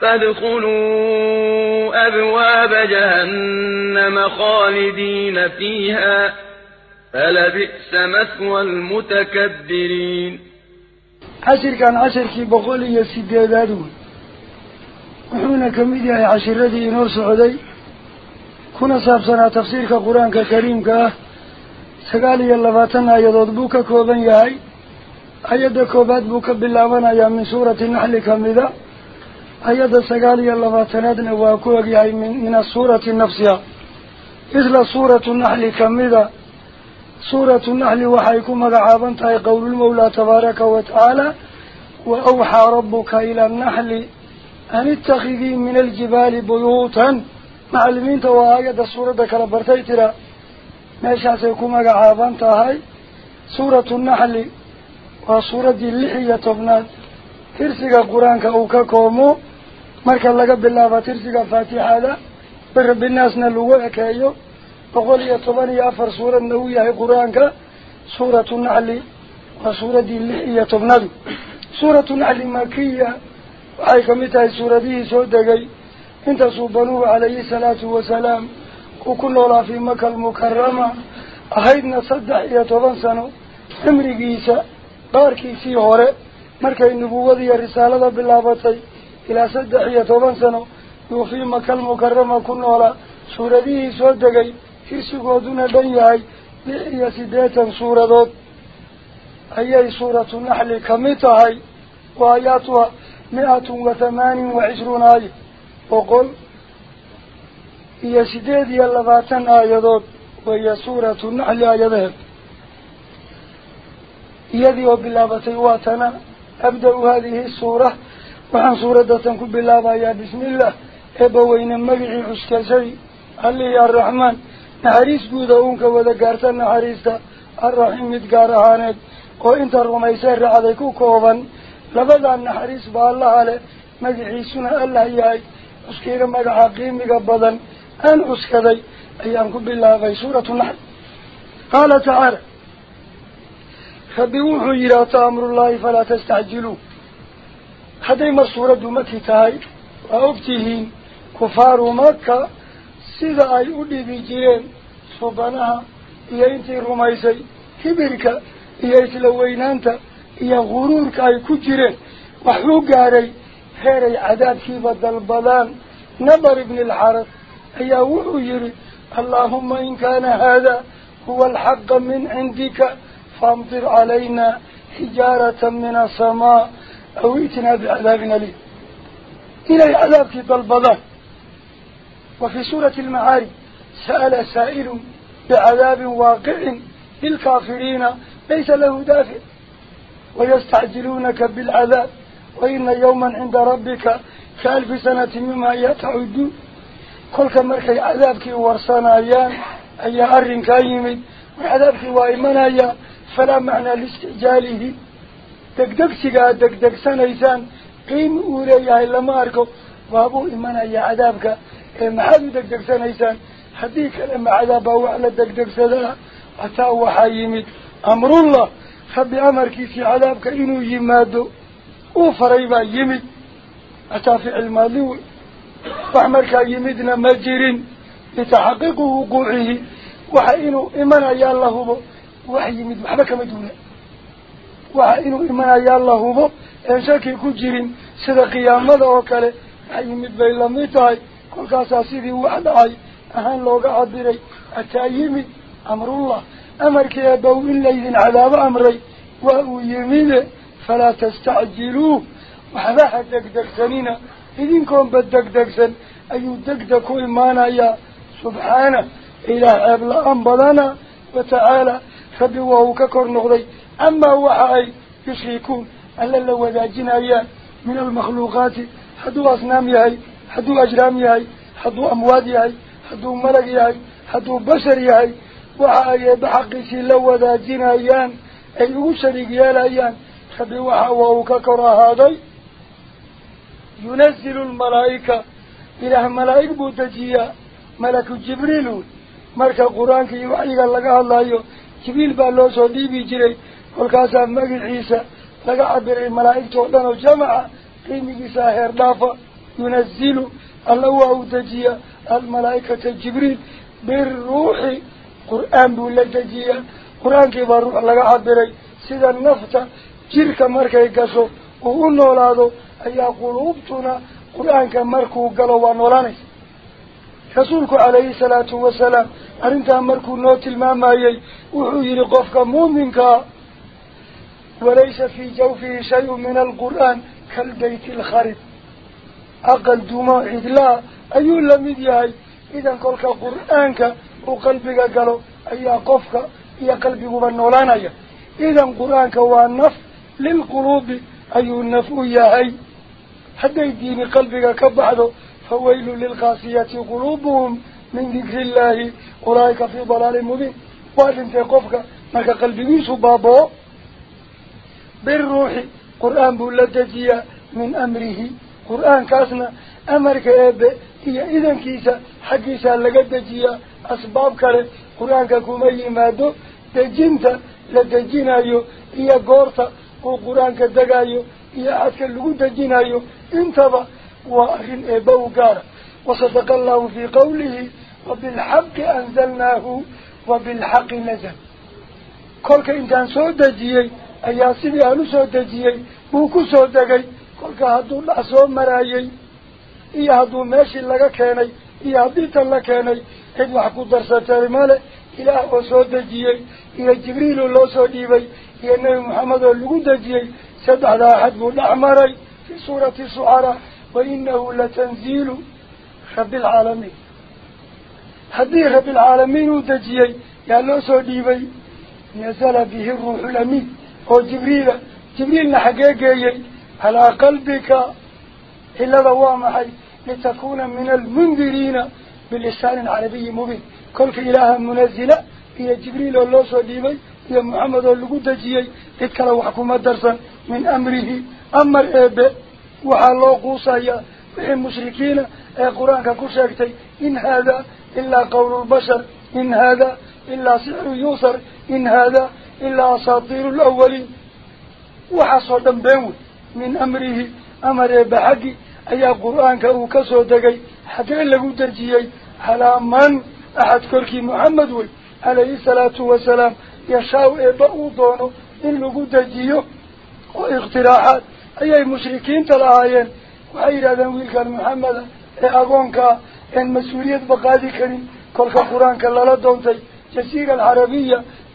فادخلوا أبواب جهنم خالدين فيها فلبئس مثوى المتكبرين. عشر كان عشر كي بقول يسيدادون وحونا كميديا عشر ردي نور سعودي. كنا سابسنا تفسير كقرآن كريم كه سقالي اللفاتن آيادود بوكا كوبان يهي آياد كوبات بوكا بالله من سورة النحل كميدا egyahay min asuurati nafsiha isla suuratu naxli kamida suuratu naxli waxay ku magacaaban tahay qowlulmawlaa tabaaraka wa tacaala wa awxaa rabbuka ila annaxli an ittakhidii min aljibaali buyuutan macalimiinta waa aayadda suuradda kala bartay tira meeshaasay ku magacaaban tahay suuratu naxli waa suuraddii lix iyo tobnaad tirsiga qur-aanka uu ka koomo bilaabo tirsiga faatixada bira binaasna lagu ekeeyo boqol iyo toban iyo afar suuradna uu yahay qur-aanka suuratu naxli waa suuraddii lix iyo tobnadu suuratu naxli makiya waxay kamid tahay suuradihii soo degay intaasuu banuhu calayhi salaatu wasalaam uu ku noolaa fii maka almukarama ahaydna saddex iyo toban sano cimrigiisa qaarkiisii hore markay nubuwadiiyo risaalada bilaabatay fii maka almukarama ku noolaa suuradihii soo degay tirsigooduna dhan yahay lix iyo siddeetan suuradood ayay suuratu naxli kamid tahay wa aayaatuha mi-atun wa thamaanin wa cishruun aaya boqol iyo sideed iyo labaatan aayadood waya suuratu naxli aayadaheed iyadii oo bilaabatay waa tana abda-u hadihi suura suuradatan ku bilaabayaa bismillaah eebbaweyne magicii xuskashadii allihii arraxmaan naxariis guuda uunka wada gaarta naxariista arraxiim mid gaar ahaaneed oo inta rumaysee raacday ku kooban labadaa naxariis ba allaha leh magiciisuna allah yahay xuskayga magaca qiimiga badan aan xuskaday ayaan ku bilaabay suuratu naxl qaala tacaala rabbi wuxuu yidhi ata amrullaahi falaa tastacjiluu هذه مصورة دمتي تاي وأبتهين كفار مكة سيدا أي أولي بجيرين صبانها إيا إنتي رميسي كبيرك إيا إتلوينانتا إيا غرورك أي كجيرين وحلوك علي هيري عداد كيبا دالبالان نبر ابن الحرس أي أولو يري اللهم إن كان هذا هو الحق من عندك فامطر علينا حجارة من السماء aw i'tinaa bicadaabin aliim inay cadaabkii dalbadaan وفي سورة المعارج سأل سائل بعذاب واقع للكافرين ليس له دافع. ويستعجلونك بالعذاب. وإن يوما عند ربك كألف سنة مما يتعدون كل مركي عذابك ورسانايان أي أرن كايمد وعذابك وإيمانايا فلا معنى لاستعجاله. دقدقسك دقدق سنيسان قيم أوليها إلا ما أركب وابو عذابك degdegsanaysaan haddii kale ma cadaaba wax la degdegsadaa hataa waxaa yimid amrullah rabbi amarkiisii cadaabka inuu yimaado uu faray baa yimid hataa ficil maadli wey wax markaa yimidna ma jirin litaxaqiiqi wuquucihi waxa inuu imanayaa la hubo wax yimid waxba kama duuna وحينو إيمانا أي الله هو إن شكي كجرين سيدا قيامة وكالة أيمد بي لميتاي كل كاسا سيدي وعدعي أهان لوغا عبري أتايمي أمر الله أمر كي أبو إلي ذن عذاب أمري وهو يمين فلا تستعجلوه وحباها دكدك سنين إذن كون بدكدك سن أيو دكدك إيمان أي سبحانه إلى أبل أنبضانا وتعالى فبواهو ككر نغضي amaa waxa ay yushrikuun alla la wadaajinayaan min almakhluuqaati hadduu asnaam yahay hadduu ajraam yahay hadduu amwaad yahay hadduu malag yahay hadduu bashar yahay waxa ay eebba xaqiisii la wadaajinayaan ay ugu shariig yeelayaan rabbi waxa waa uu ka kor ahaaday yunazilu lmalaa'ika ilaah malaa'ig buu dejiyaa malaku jibriil wey marka qur-aanka iyo magiciisa laga cabiray malaa'igta oo dhan oo jamaca qiimigiisa heer dhaafa ينزل الله دجيا الملائكة جبريل بالروح قرآن بولا دجيا قرآن كيف الروح لغا عبري سيدا النفط جيرك مركا يقصو وقلنا لهذا أي قلوبتنا قرآن كمركو قلوا ونولاني رسولك عليه الصلاة والسلام أرنتها مركو نوت المامايي وحيري قفك مؤمنك وليس في جوفه شيء من القرآن كالبيت الخارب أقل دماء إدلاء أيو لمدياي إذا قلت قرآنك وقلبك قالوا أي قفك يا قلبي وبنولانا يا إذا قرآن هو النف للقلوب. أي النف يا هاي؟ حتى الدين قلبك كبعده فويل للقاسية قلوبهم من ذكر الله. أولئك في ضلال مبين. وإذا قفك ما قلبي يسو بابو buu la dejiyaa min amrihi قرآن كاسنا أمرك إبه هي إذن كيسا حقيسا لقدجيا أسباب كله قرآن كومي مادو دجنتا لدجينايو هي قورتا وقرآن كدقايو. هي عدك اللقو دجينايو انتبه. وأهل إبه وقارا وصدق الله في قوله وبالحق أنزلناه وبالحق نزل. كل إنسان سو دجيي أيا سيدي أنو سو دجيي بوكو سو دجيي kolka hadduu dhac soo maraayey iyo hadduu meeshii laga keenay iyo haddii tan la keenay cid wax ku darsatay male ilaah oo soo dejiyey iyo jibriiloo loo soo dhiibay iyo nebi maxamed oo lagu dejiyey saddexda axad buu dhex maray fii suurati shucaraa wa inahu latanziilu rabbialcaalamiin haddii rabbialcaalamiin uu dejiyey yaa loo soo dhiibay nazala bihi ruuxu lamiin jibriila jibriilna xaggee geeyey على قلبك إلا ضوامحي لتكون من المنذرين باللسان العربي مبين كلك إله منزلة هي جبريل الله صديبي هي محمد اللقودجي اتكلا وحكومة درسا من أمره أمر إبه وحالله قوصايا وحي المشركين القرآن كشاكتي إن هذا إلا قول البشر إن هذا إلا سحر يوسر إن هذا إلا أساطير الأولين. وحصل دنباوي من أمره. أمر بحقي أي قرآن كأو كسو دقي. حتى لقو درجيي. على من أحد كركي محمد وي. عليه الصلاة والسلام. يشاو إباء دونه إن لقود جيو واقتراحات أي مشركين تلاهين وحير هذا ويل كان محمد. أقونك إن مسؤولية بقادي كريم. كل قرآن كلا لدونتي جزيرة العربية.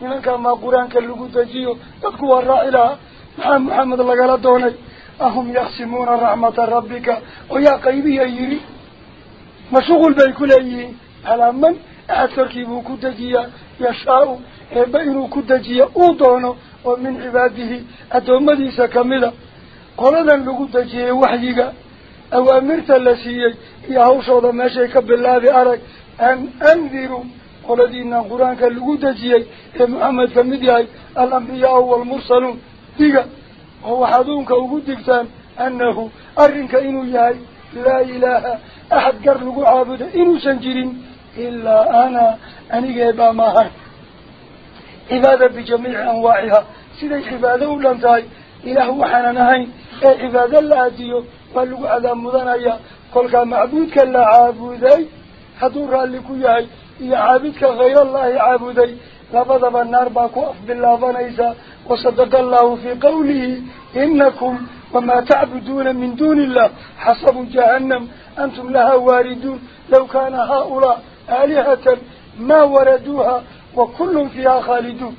أو لبدا ما مثل قدجيه لولا نزل هذا القرآن على رجل من القريتين عظيم لبدا نينه واوين ضائفية مكة كلا جوكتا الجزيرة العربية وقاميسو نينا غير ثقيف وياي نينا قريش ياي نينا كما قرآن كاللقو تجيو تذكوا الرائلة محمد الله قال دوني أهم يقسمون رحمة ربك ويا قيبي يري مشغول بيكل أيه قلدينا قرآن كاللقو دجيا محمد كمدياي الأنبياء والمرسلون. ديقا هو حدونك وقدكتان أنه أرنك إنو ياي. لا إله أحد قرلق عابد. إنو سنجرين. إلا أنا. أني جايبا ماهر عبادة بجميع أنواعها. سيدي عبادة ولنتهي إله وحنا عبادة كل عابدي عابدك غير الله عابدي لبضب النار باكو أفضل الله فنيسا. وصدق الله في قوله إنكم وما تعبدون من دون الله حسب جهنم. أنتم لها واردون. لو كان هؤلاء آلهة ما وردوها وكل فيها خالدون.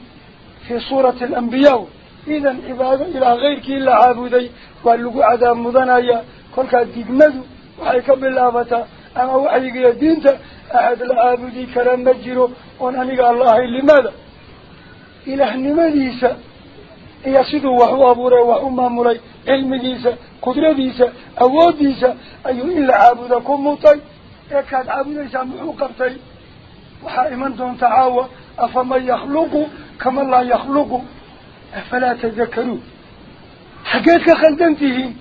أما وحيك يدينت أحد العابدي كرم مجره ونهنك الله لماذا إله نمديسة إيا سيدو وحو أبوري وحو ماموري علمديسة قدرديسة أوديسة أيو إلا عابدكم مطي. إيكاد عابديسة محو قبطي وحائمان دون تعاوى أفمن يخلق كما لا يخلق أفلا تذكرون حقيتك خلدنتهين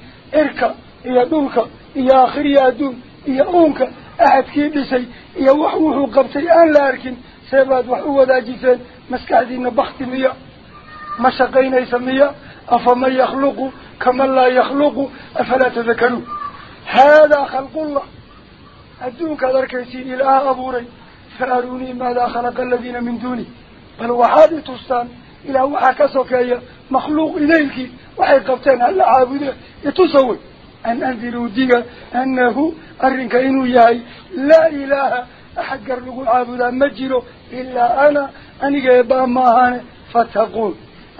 يا دون إيا أونك أحد كيدسي إيا وحوحو قبطي آن لا أركن سيباد وحو وداجسين مسكعدين بخت مياه مشقين يسميه أفمن يخلق كمن لا يخلق أفلا تذكرون هذا خلق الله أدونك ذركيسين إلى أبوري فأروني ماذا خلق الذين من دوني بل وحادي تستان إلى وحكسك مخلوق إليك وحي قبتين هل عابده يتسوي أن أنذروا ديك أنه أرنك إنو ياي لا إله أحد قرلق عابدا مجره إلا أنا أني قيبان ماهاني فاتقون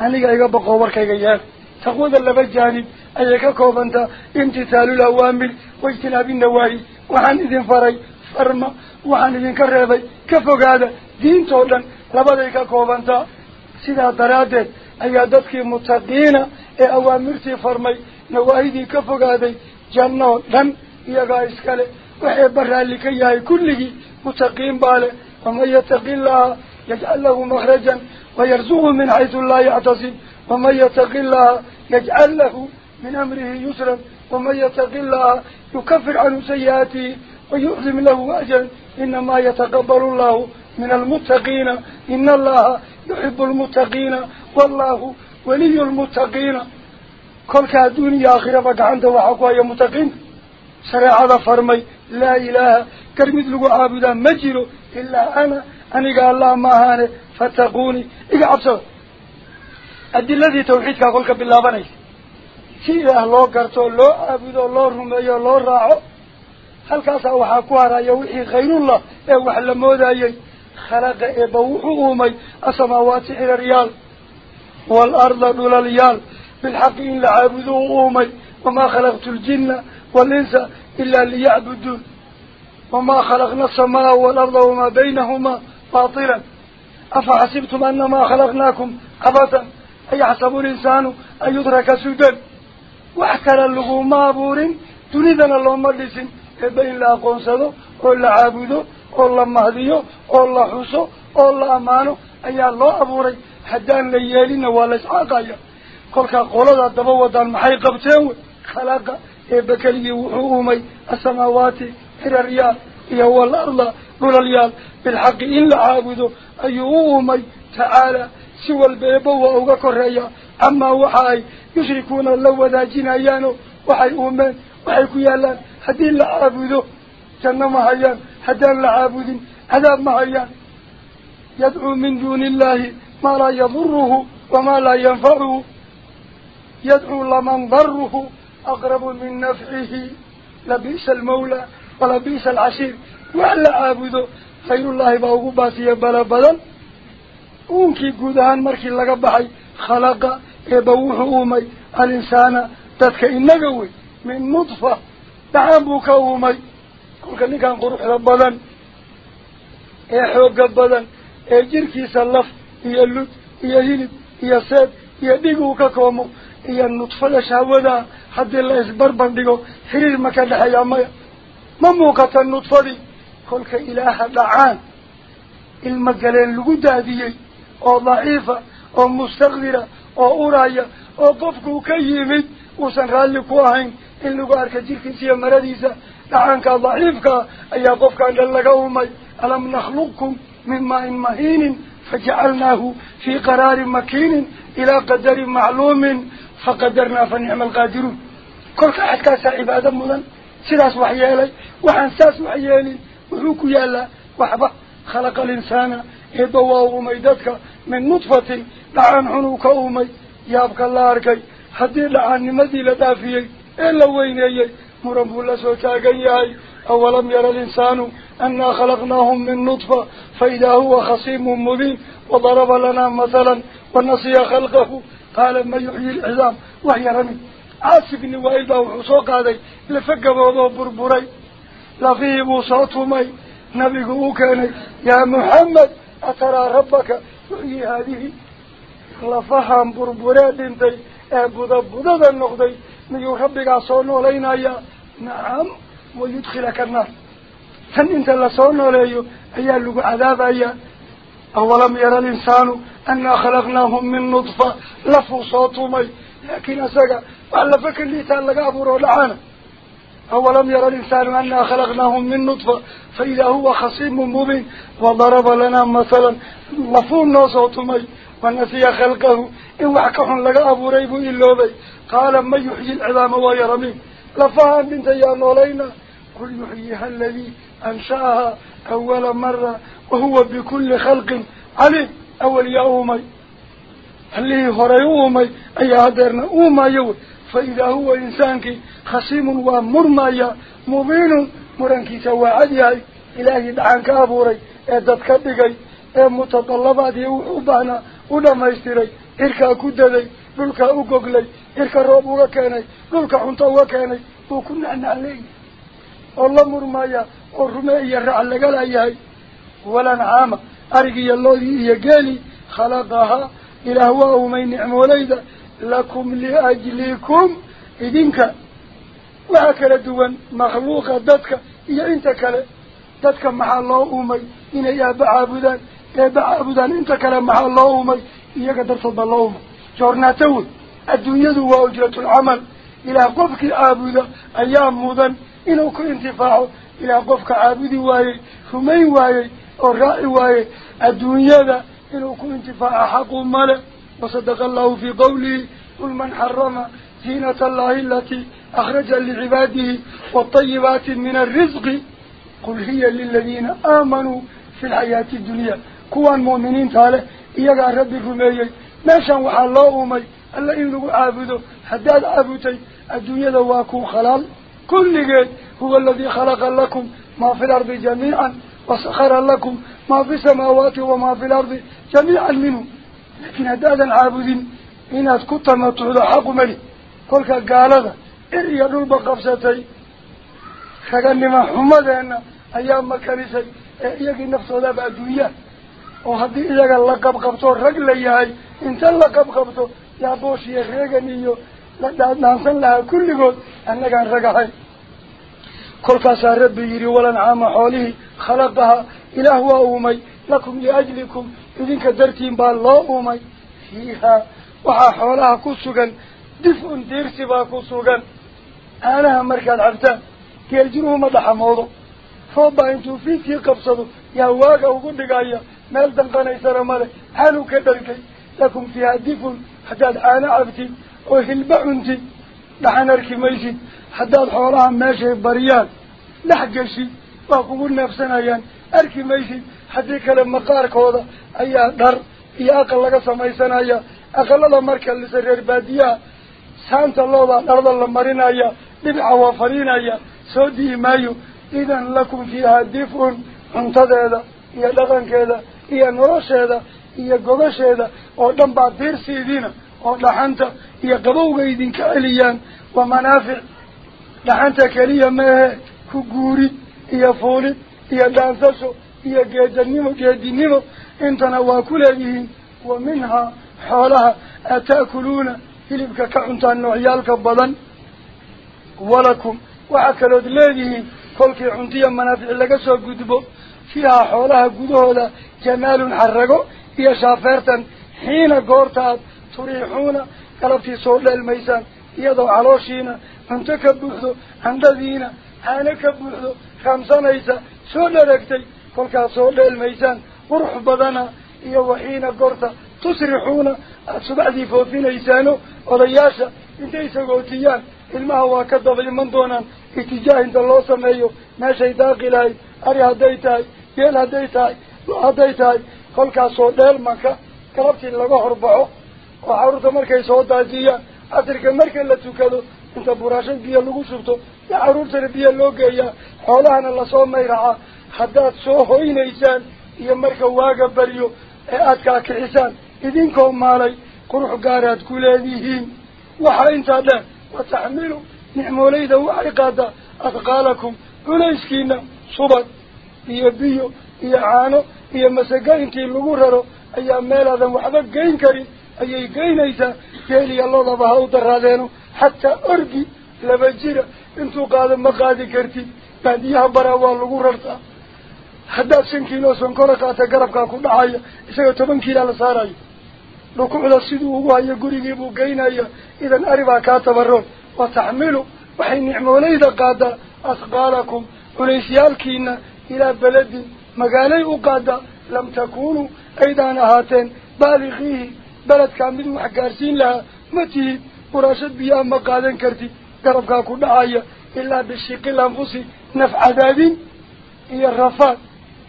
aniga iga boqo warkayga yeel taqwada laba jaanib ayay ka koobantaa imtithaalul awaamir waijtinaabi nawaahi waxaan idin faray farma waxaan idinka reebay ka fogaada diintoo dhan labaday ka koobantaa sidaa daraaddeed ayaa نواهيدي كفوق هذه جنة دم يقايس كله وحي برا اللي كيهي كله متقين باله ومن يتقي الله يجعل له مخرجا. ويرزقه من حيث لا يعتصم. ومن يتقي الله يجعل له من أمره يسرا. ومن يتقي الله يكفر عن سيئاته. ويؤذم له أجل إنما يتقبل الله من المتقين. إن الله يحب المتقين. والله ولي المتقين. كل كادوني آخرة بقعنده وحقوا يا متقين هذا فرمي لا إله كرمد لقو عابدا مجر إلا أنا أني قال الله ما هاني فاتقوني إيقا عبسوا الذي توحيدك أقولك بالله بني سيئة الله قرطو الله عبدو الله رمي الله راعو هل كاسا وحاكوها رايوحي غير الله ايوح اللموذا يي خلق إبوحو أمي السماوات إلى الريال والأرض دول بالحق إن لعبدو أمي وما خلقت الجن والإنس إلا ليعبدون وما خلقنا السماء والأرض وما بينهما باطلا. أفحسبتم أنما خلقناكم عبثا؟ أي يحسب الإنسان أن يدرك سودا وحكر اللغو مابور تريدنا اللهم اللسن بين لا قنصده ولا عابده oo la mahdiyo oo la xuso oo la ammaano ayaa loo abuuray haddaan كلك قولها دبوة دان محي قبتين خلاقة بكلي وحومي السماوات إلى الريال يهو الأرض رول الريال بالحق الا لعابده أي تعالى سوى البيبوة وقر ريا أما وحاي يشركون اللوة دا جنايانه وحاي أمان وحاي كيالان هدين لعابده جنة محيان هدين لعابدين هداب محيان يدعو من دون الله ما لا يضره وما لا ينفعه يدعو لمن ضره أقرب من نفعه. لبيس المولى ولبيس العشير. وعلى عابده خير الله باوقو باسي بلا بدل أونكي قدهان مركي لغا خلق ايبوح اومي الإنسان تدك إنقوي. من مطفى تعبوك اومي كل كان نيكان قروح لبادن اي حوق بادن اي سلف. اي اللوت اي هيلب ساد اي إيه إيه ديقوك كومو xiriir ma ka dhexeeyaa maya ma muuqata nudfadii kolka ilaaha dhacaan ilma galeen lagu daadiyey oo daciifa oo mustaqdira oo uraya oo qofkuu ka yimid uusan raalli ku ahayn in lagu arka jirkiisa iyo maradiisa dhacaanka daciifkaa ayaa qofkaan dhan laga umay alam nakhluqkum min maain mahiinin fajacalnaahu fii qaraarin makiinin ilaa qadarin macluumin فقدرنا فنعم القادرون كل حتى سعب هذا مدن سلاس وحيالي وحنساس وحيالي وحوك الله وحبا خلق الإنسان إبواه وميدتك من نطفة لعن حنوك أمي يابك الله أركي حدير لعن مدي لدافيك إلا وين أيي مرمب الله سوتاك أيي أولم يرى الإنسان أنا خلقناهم من نطفة فإذا هو خصيم مبين وضرب لنا مثلا ونصي خلقه قال ما يحيي العظام وهي رمي. عاصف إني وإذا وحسوق هذا. لفق بوضو بربري لفيه بوصات ومي. نبي كاني. يا محمد أترى ربك يحيي هذه؟ لفهم بربريات انتي أبدا بدا النقضي. من ربك عصونا علينا يا. نعم ويدخلك النار. فان انت لصونا علينا هي اللقاء عذاب أيها أولم يرى الإنسان أن خلقناهم من نطفة لفصات مي. لكن أسجع وعلى فكر لي تعالى أبرو لعنة أولم يرى الإنسان أن خلقناهم من نطفة فإذا هو خصيم مبين وضرب لنا مثلا لفوا نصات مي. ونسي خلقه. إن وحكهم لقى أبو ريب إلا بي. قال ما يحيي العظام ويرمي؟ لفهم من تيام علينا قل يحييها الذي أنشأها. Dhintayaa noolayna qul yuxyiha aladii ansha'ahaa awala mara wahuwa bikulli khalqin caliim awal yaa uumay allihii horay u uumay ayaa hadeerna uumayo wey faidaa huwa insaankii khasiimun waa murmaya mubiinun murankiisa waa cad yahay ilaahii dhacan ka abuuray ee dad ka dhigay ee mutadallabaad iyo wuxuu u goglay cirka roob uga keenay dhulka cunto uga oo rume iyo raac laga laayahay walancaama arigiiyo loodii iyo geelii khalaqahaa ilaah waa uumay nicmoolayda lakum liajlikum idinka waxaa kala duwan makhluuqa dadka iyo inta kale dadka maxaa loo uumay inay aaba caabudaan eeba caabudaan inta kale maxaa loo uumay iyaga dartood baa loo uumay joornaato wey adduunyadu waa ujratulcamal ilaah qofkii caabuda ayaa mudan inuu ku إلى قفك عابدي واي رمي واي الرأي واي الدنيا إنه كنت فأحق مال وصدق الله في قوله كل من حرم زينة الله التي أخرج لعباده والطيبات من الرزق. قل هي للذين آمنوا في الحياة الدنيا. كوان مؤمنين تعالى إياك ربي رمي ماشا وحال الله أمي ألا إنه عابده حداد عابتي الدنيا دواكو خلال. Aladii khalaqa lakum maa fi lardi jamiican wasakhara lakum maa fi samaawaati wamaa fi lardi jamiican minhu laakiin haddaadan caabudin inaad ku tamatucdo xaqu mali kolka gaalada cir iyo dhulba qabsatay raganima xumadeenna ayaa makanisay ee iyagii naftoodaaba adduunyaa oo haddii iyaga la qabqabto rag la yahay inta la qabqabto yaa boosh iyo reegan iyo la dhaadhaansan lahaa kulligood annagaan rag ahayn kolkaasaa rabbi yidhi walancaama xoolihii خلقها إله وأومي لكم لأجلكم إذن كدرتين بالله أومي فيها وحا حولها كسوغا دفء ديرسبا كسوغا أنا مركا العبتان كيجنوه مدح موضو فوضا انتو فيكي قبصدو يا واقع وقل لقايا مال دنقنا يسر مالك حالو كدركي لكم فيها لحن أركي ميسي حتى حولها ماشي بريان. لحقشي وقبول نفسنا يان. أركي ميسي حتى كلام مقارك هذا. أي در يا أقل لك سميسنا يا. أقل الله مركا لسرير بادية. سانت الله الأرض الله مرينا يا. دبع وفرينا يا. سودي مايو. إذا لكم فيها دفء انتظر يا لغن كذا. يا يا ودحنت يا قبوغ إذن كأليان ومنافع دحنت كليا ما كجوري يا فولد يا دانسشو يا جدنيمو جدنيمو انتنا واكلهم ومنها حولها أتأكلون هلبك كعنتان نوعيالك بدن ولكم وعكلوا دلادهم كل عنتيا منافع لك سو قدبو فيها حولها قدوه جمال حرقو هي شافرتا حين تريحون قلبتي صول الميسان يدو علوشينا انت كبوحدو عندذينا حانا كبوحدو خمسان ايسا صول لكتي كل صول الميسان وروح بدنا foofinaysaano odayaasha intay sagootiyaan ilmaha waa ka daba iman doonaan itijaah inta loo sameeyo meeshay daaqi lahayd ari hadday tahay geel hadday tahay lo hadday tahay kolkaasoo dheelmanka galabtii laga horbaxo daajiyaan casirka marka la tukado inta buraashay biyo lagu shubto iyo caruurtana biyo loo geeyaa xoolahana lasoo mayracaa haddaad soo hoynaysaan iyo marka waaga baryo ee aada kaa kixisaan idinkoo maalay qurux gaaraad ku leedihiin waxaa intaa dheer wataxmilu nicmoolayda waxay qaadaa adqaalakum culayskiina subag iyo biyo iyo caano iyo masaga intii lagu raro ayaa meelaadan waxba geyn karin أي قينيسا كيلي الله لبها ودرادينو حتى أرقي لبجيرا انتو قادم مقادي كرتي باديها براوال لقررتا حدا سنكيلو سنكورك أتقربك أكون عاية إساق تبنكيلا لساراي لكم على السيدو هو هيا قريقي بو قينيسا إذن أربا كاتبرون وتحملوا وحين نعمو ليدا قادا أثقالكم وليسيالكينا إلى بلد مقالي أقادة لم تكونوا أيضا هاتين بالغيه بلد كامل محقارسين لها متي قراشد بيها مقادن كرتي. قربك كاكو دعاية. إلا بالشيق الأنفسي نفع ذابين إيا الرفات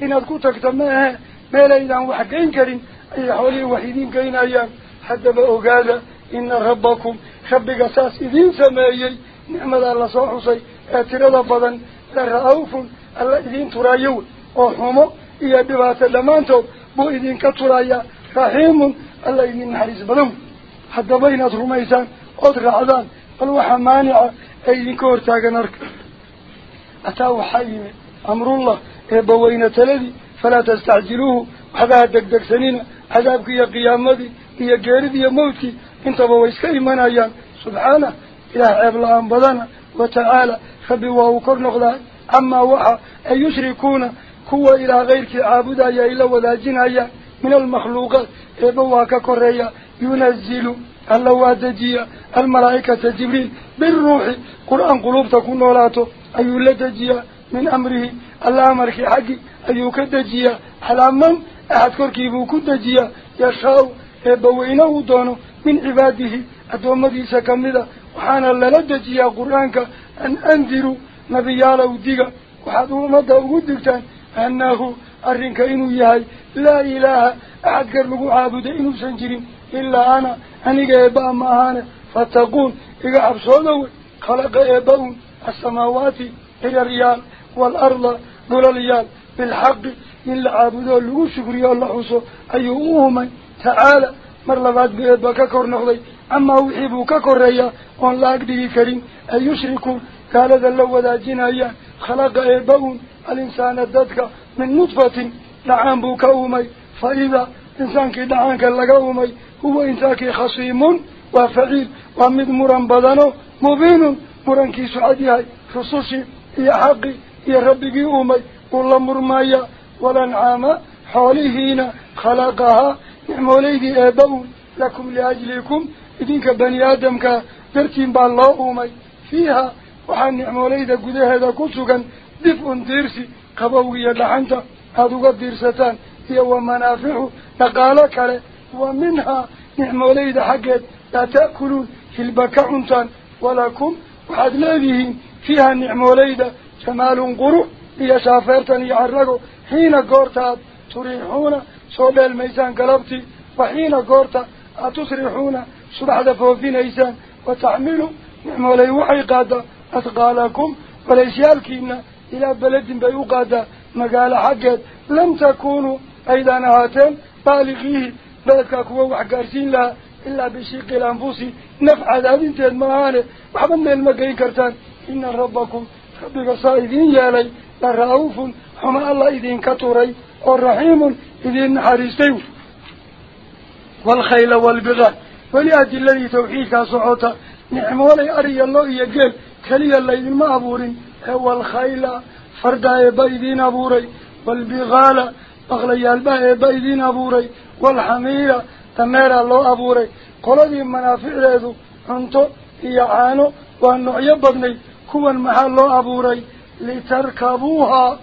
إن أدكوتك تماها ميلا إذا هم حقين كرين. أي حولي وحيدين كين أيام حتى بأقادة إن ربكم خبق أساس إذين سمايي. نعمة الله صحصي اعتراض بضا لرأوف الله إذين ترايو. وحومو إيا بباسة لمانتو بو إذين كترايا. رحيم. الله يدين حريص بلهم حتى بين رميسان أدرى عذان فالوحى مانع أيدين كورتاق نارك أتاو حي أمر الله إيه بوين تلدي فلا تستعجلوه. هذا دك دك سنين عذابك يا قيامتي يا جارد يا موتي. إنت بويسكي منايا سبحانه إله الله أنبضانا وتعالى خبوا وكر نغلا أما وحى أن يشركون كوى إلى غيرك عابدا يا إلا ولا جنايا. من المخلوقات إبواك كوريا ينزل اللوادجية الملائكة جبريل بالروح. قرآن قلوب تكون ولاته أيو لدجية من أمره. الله أمرك حقي أيو كدجية على من؟ أذكر كيبو كدجية يشاو إبوينه دانو من عباده. أدو مديسة كمدة وحانا للدجية قرآنك أن أنذروا نبيا له ديغا وحادو مدى وقدرتان أنه jirin ilaa ana aniga eebba ma ahaane fattaquun iga cabsooda wey khalaqa eebba un asamaawaati ciraryaal waalarda dhulalyaal bilxaqi in la caabudoo lagu shukriyo oo la xuso ayuu u humay tacaala mar labaad buu eebba ka kor noqday amaa wixii buu ka koreeyaa oon la agdhigi karin ay yushrikuun gaalada la wadaajinayaan khalaqa eebba un alinsaana dadka من نطفة دعان بوك فإذا إنسان كي دعان كاللق هو إنسان كي خصيم وفعيل ومد مران بدنه مبين. مران كي سعديه خصوصي يا حقي يا ربي ربك أومي قول مرمايا والأنعام حوليهين خلقها نعم وليدي أبون لكم لأجلكم. إذنك بني آدمك ترتين بالله أومي فيها وحن نعم وليدي قده هذا كتوكا دفء ديرسي قبوية لحنتا هذا قد ديرستان هي ومنافع. نقالك له ومنها نعموليدا حقت لا تأكلون في البكاء ولكم وحد لذيهم فيها نعموليدا جمال قروع هي شافرتان يعرقوا. حين قرتات تريحون صول الميزان قلبتي. وحين قرتا أتصريحون صبح دفوفين إيسان وتعملوا نعمولي وحي قادة إلى بلد بيو قادة مقال حقت لم تكونوا أيضا هاتين بالغيه بلدك كوا وحقارسين لها إلا بشيق الأنفس. نفع ذلك انتهت معاني وحبنا المقاين كرتان. إن ربكم ربك صائدين يالي لرؤوف حما الله إذين كتوري. والرحيم إذين حريستيو. والخيل والبغال ولأدي الذي توحيدك صعوتا. نعم ولي أري الله يقل. كلي أبورين هو الخيل فردا يبايدين أبوري والبغال أغلي الباء يبايدين أبوري والحميرة تمير الله أبوري. قلدي منافع ذو أنتو إيعانو وأنه يبضني كوان محل الله أبوري. لتركبوها.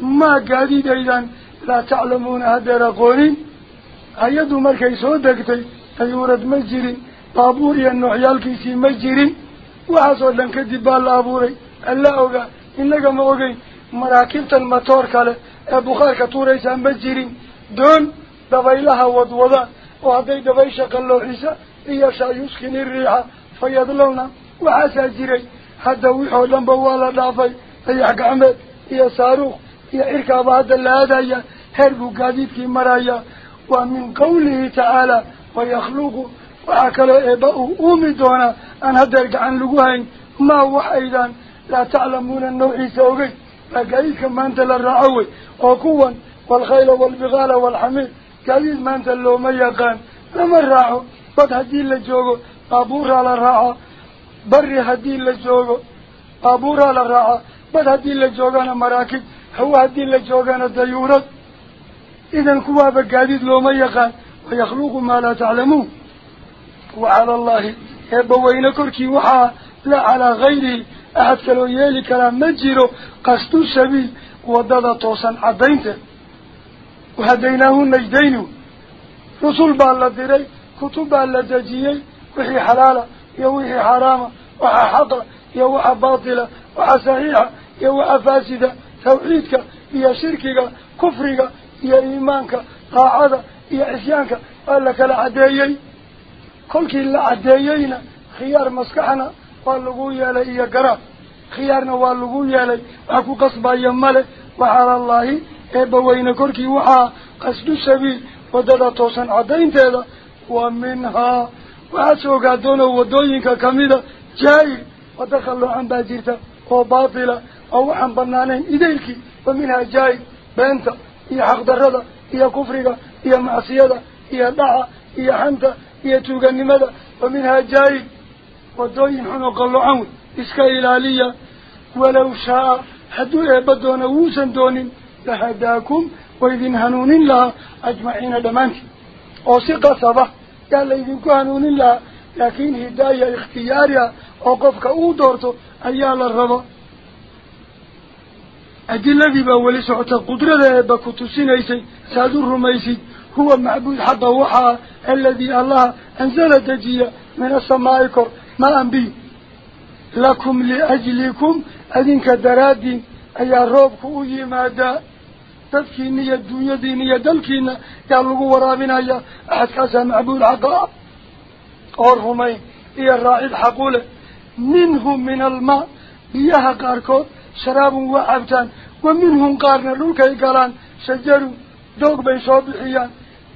ما قادد أيضا لا تعلمون هذا رقونين أيضا مركي سودكتي أيورد مجرين بابوري النوعيال كيسي مجرين وحصل لن كدب الله أبوري ألا أوغا إنك أوغي مراكبة المطور كاله بخارك توريسان مجرين دون دبيلها ودوضا. إيا إركاب هذا اللهدايا هربو قاديدك مرايا. ومن قوله تعالى ويخلق وعكلو إباؤه أومي دونا أن هدرك عن لقوهين ما هو أيضا؟ لا تعلمون النوع سوغي. فقايك ما أنت للرعوي. وقوا والخيل والبغال والحميد. قايد ما أنت اللو ما يقان. لما الرعو بد هدين لجوغو بابورا للرعو بري هو هدين لجوغانا ديورات إذن كوابا قايد لو ما يقان ويخلق ما لا تعلمون. وعلى الله يبوين كركي وحا لا على غيره أحد كلو يالي كلام مجيرو قصد السبيل ودادا توسان عدينته وهديناه النجدين رسول بالله كتب بالله دجيي وحي حلالة يوحي حرامة. وحا حقا يوحا باطلة. وحا صحيحة يوحا توحيدك يا شركك كفرك يا إيمانك قاعدة يا عسيانك قال لك العدايين كل كل عدايين خيار مسكحنا واللغويا لي يا قراء خيارنا واللغوية لي أكو قصبا يمالي وعلى الله إبا وين كركي وحا قصد السبيل ودادا توسا عدين تيدا ومنها وعسو قادونا ودوينك كميدا جاي ودخلوا عن باجيرتا وباطلة أو عن بنانين إذلك ومنها جاي بنت هي حق درادة هي كفرقة هي معصية هي دعا هي حمتة هي توقنمدة ومنها جاي ودوين حنو قلو عمو إسكا إلالية ولو شاء حدو إعبدون ووسا دونين لحداكم وإذن هنون الله أجمعين دمانك. أوسيقى صباح قال إذن كهنون الله لكن هدايا اختيارها وقفك أودورته أيها الله الرضا. Socota qudrada eebba ku tusinaysay saad u rumaysid هو معبود حقا وحا الذي الله أنزل دجية من السماء كر ما أنبي لكم لأجلكم أذنك دراد أي روبك أي مادا تذكي نية الدنيا دي نية دلكينا يالغو ورابنا يا أحد كاسا معبود حقا أورهمين إيا الرائد حقوله منهم من الماء بيها قاركوت شراب وعبتان ومنهم قارنا لوكي قلان شجروا دوق بي صوبحيان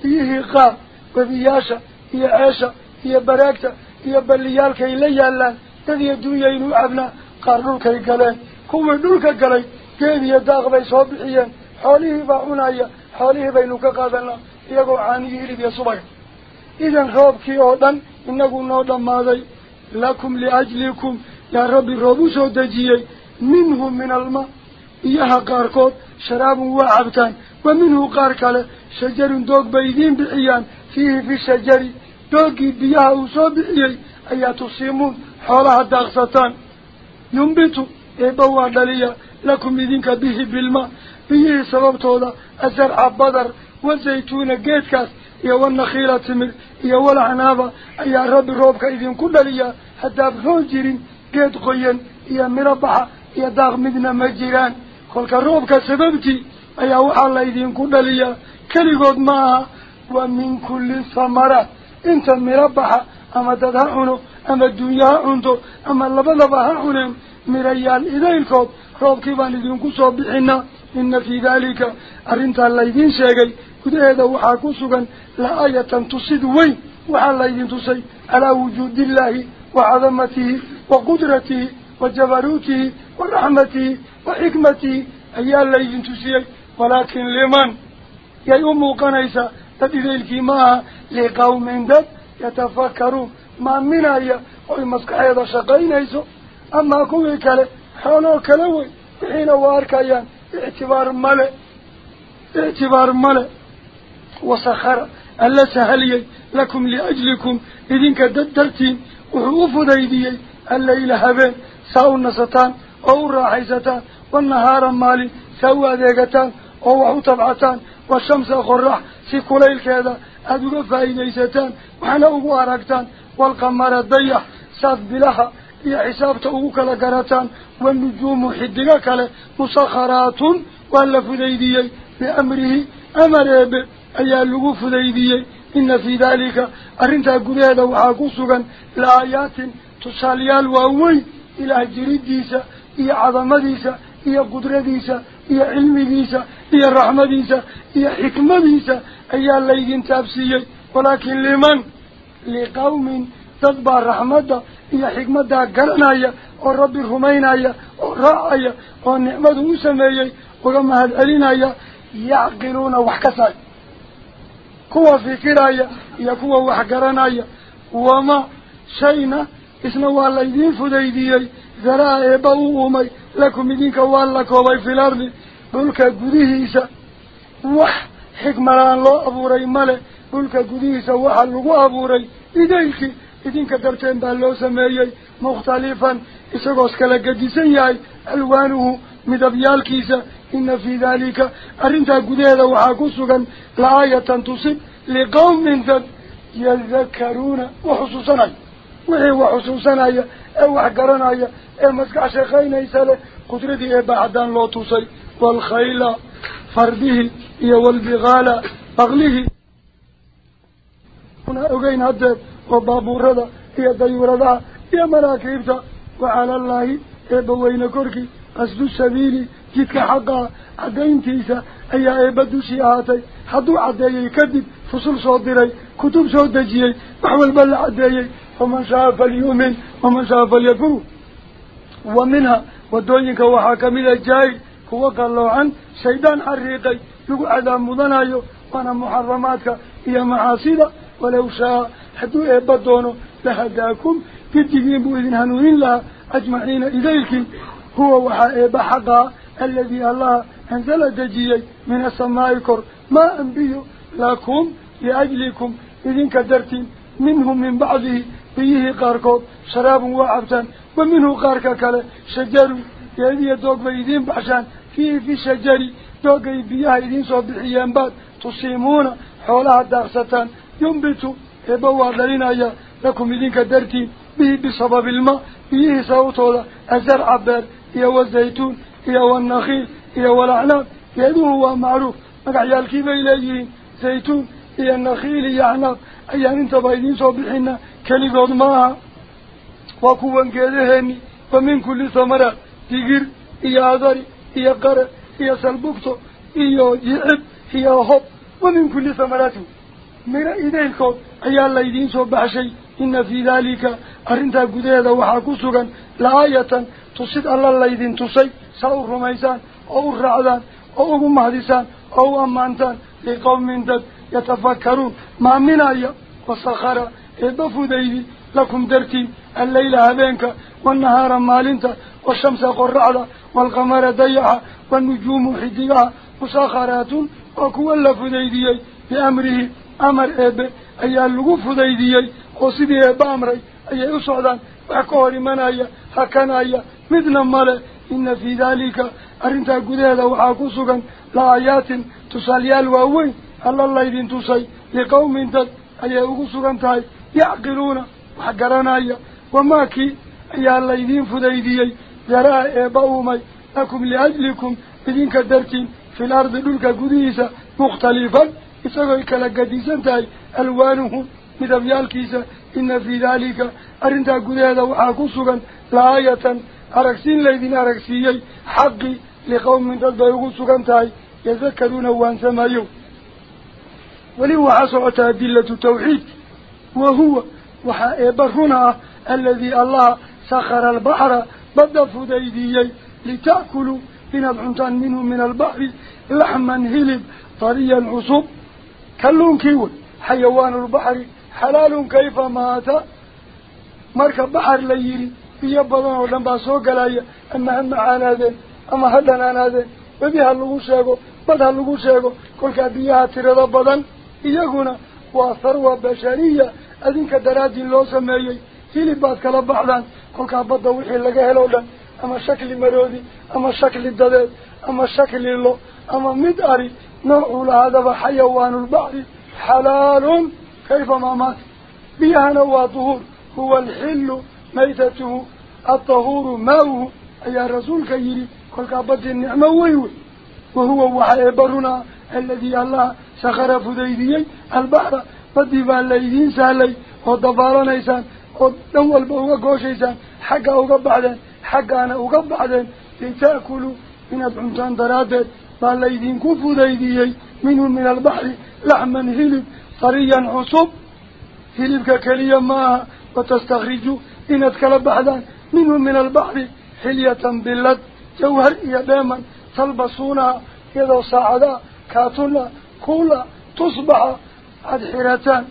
إيه قار وذياشا إيه عيشا إيه براكتا إيه بليالك إليا اللان تذي الدنيا إنو عبنا قار لوكي قلان كوما لوكي قلان كيف يداغ بي صوبحيان حاليه باعونا إياه حاليه بينوكا قادنا إياقو عانيه لبيا صباح إذن خواب كي أودان إنكو نودان ماذا لكم لأجلكم يا ربي ربو سودجيه منهم من الماء. إياها قاركوت شراب وعبتان ومنه قاركالة شجر دوق بيدين بحيان فيه في الشجر دوق بيها وصو بحيي أي تصيمون حولها الدغسطان ينبتوا إبوا إيه دليا. لكم إذنك به بالماء. به سبب طولة أزرع بدر وزيتون قيتكاس يو إيه النخيلة تمر. إيه يو العنابة أي رب روبك إذن كل دليا. حتى بخون جيرين قيت قيا يا مربحة. يداغ مدنا مجيران كل كروبك سببتي أيهو حالا إذين كدليا كريقود ماها ومن كل سمرة انت مربحة. أما تدهعونه أما الدنيا عنده. أما اللبلبهعونه مريال إذين كوب روبك بان إذين كسوبحنا إن في ذلك. أرنت الله إذين شاقي. كده هذا وحاكوسوغا لآية تصيد وين. وحالا إذين تصيد على وجود الله وعظمته وقدرته وجبروته ورحمتي وحكمتي أيها اللي ينتسيك ولكن لمن؟ يا أمو قنيسة تدري الكيماء لقوم ذات يتفكروا ما من أي أي مسكحي هذا شقي نيسو أما أكون يكالي حانو كلوي حين واركايا اعتبار ملئ اعتبار ملئ وسخر ألا سهلي لكم لأجلكم؟ إذن كددرتين وحوفو ذايدي الليل هبين ساو النسطان أو راحيستان والنهار مالي سوى ديكتان أو طبعتان والشمس أخرح سيكولي الكذا أدوك فاينيستان وحنا أبو عرقتان والقمر الضيح ساد بلها يا حساب تأوك لقرتان والنجوم حدقك لمسخرات ولا فديدي بأمره أمر أي اللغو فديدي إن في ذلك أرنت أقول هذا وعاقوسك لآيات تساليال وأوي إلى جريد ديسه يا عظمة ديسة يا قدرة إيا عظمديسة إيا قدرديسة إيا علمديسة إيا رحمديسة إيا حكمديسة أيا الليجين تابسية ولكن لمن لقوم تضبع رحمدة يا حكمدة قرنايا والرب الرمينايا والرأيا والنعمة موسمية ولما هدألينايا يعقلون وحكسايا كوا فكرايا يا كوا وحكرانايا وما شينا اسمه الله يدين فديديا waa la koobay fil ardi dhulka gudihiisa wax xikmalaan loo abuuray male dhulka gudihiisa waxaa lagu abuuray idaylkii idinka darteen baa loo sameeyey mukhtalifan isagoos kala gedisan yahay alwaanuhu midabyaalkiisa ina fii daalika arrintaa gudaheeda waxaa ku sugan la-aayatan tusib liqawmin dad yadakaruuna wax xusuusanaya garanaya ee maskax shaqaynaysa leh qudradii eebba haddaan loo tusay waalkhayla fardihii iyo waalbigaala baqlihii una ogeyn haddeed oo baabuurada iyo dayuuradaha iyo maraakiibta wacala allaahi eebba weyne korkii qasdu sabiili jidka xaqaa caddayntiisa ayaa eebba dushii ahaatay hadduu caddeeyey kadib fusul soo diray كتب سودة جيه محمل البلع دايه ومن شاف اليومين ومن شاف اليكو ومنها ودونيك وحاكم إلى الجاي هو قال الله عن سيدان حريقي يقول عذاب مدنايو وأنا محرماتك هي معاصيلة ولو شاء حدو إبادونه لهداكم. في الدين بإذن هنون الله أجمعين إليك. هو وحا إبا حقا الذي الله أنزل دجيه من السماء الكر ما أنبيه لكم لأجلكم إذن كدرتين منهم من بعضه بيه قاركوب شراب وعبتان ومنه قاركا كلا شجر يدي دوق بيدين بحشان فيه في شجر دوق بيها إذن صوب الحيان بات تصيمون حولها الداخستان ينبتوا يبوا دارين أيا لكم إذن كدرتين به بسبب الماء بيه سوطولة أزر عبر يو الزيتون يو النخيل يو الأعناب يدوه هو معروف مقع يالكيب إليه زيتون إيه هي النخيل يعنى أيان انت بايدين صبحنا كلي قد ماها وكوبا كذهني ومن كل ثمرة تقر إيه هي عذري هي قرى إيه هي سلبكتو هي جعب هي حب ومن كل ثمرات مرا إذا الكوب أيان لايدين صبح شيء إن في ذلك أرنتا قديدا وحاكوسوغا لآية تصد الله لايدين تصي سأو الرميسان أو الرعدان أو المهدسان أو أمانتان لقوم من ذلك يتفكرون ما من آية وسخر إبفو ديدي لكم درتين الليل هبينك والنهار مالنت والشمس قرعة والقمر ضيعة والنجوم حديقة مسخرات وكوال فديدي بأمره أمر إبه أي اللغو فديدي وصدي إبه أمري أي أسعدان وحكوري منايا حكنايا مثل ماله إن في ذلك أرنتا قدهدا وحاكوسوكا لآيات تساليال الله الله يدين تسي لقوم تد أي أقوسوكا تاي يعقلون وحقرانايا وماكي أي الله يدين فديدي جراء إباومي لكم لأجلكم بدين كدرتين في الأرض دولك قديسة مختلفا إساقوا إكلا تاي ألوانهم مدبيال كيسة إن في ذلك أرنتا قدهدا وحاكوسوكا لآية أركسين ليدين أركسيي حقي لقوم من ضد يغسوكا تاي يذكرون وان سمايو ولي وحسعت أدلة توحيد. وهو وحائبرنا الذي الله سخر البحر بدأ فديديي لتأكلوا إن العنتان منه من البحر لحما هلب طريا عصب. كلون كيول حيوان البحر حلال كيف مات؟ مركب بحر ليري في بدن ودن با سو غلايا أما هم عانادين أما هدنانادين وبيها لوgu sheego bada lagu sheego kolka biyaha tirada badan يقولنا وثروة بشرية أذنك درادي اللوسة مايي سيلي باسك لبعضا قلك عبده وحي لك هلولا أما شكل مرودي أما شكل الدداد أما شكل اللو أما مداري نوع لهذا حيوان البعض حلال كيف ما مات بيهنا وطهور هو الحل ميتته الطهور ماوه أي الرسول كيري قلك عبده النعمة ويوي وهو وحيبرنا الذي الله سخر فديدي البحر فدفع الليدين سالي ودفارنا إيسان ودول بأوغا قوش إيسان حقا أوغا بعدين حقا أنا أوغا بعدين لتأكلوا من العنتان درادت فالليدين كفو ديدي منهم من البحر لحما هلب طريا عصب هلب ككليا معها وتستخرجوا إن اتكلب بعدين منه من البحر حلية باللد جوهر دائما تلبسونها يدو ساعدا كاتونا كولا تصبح أدحرتان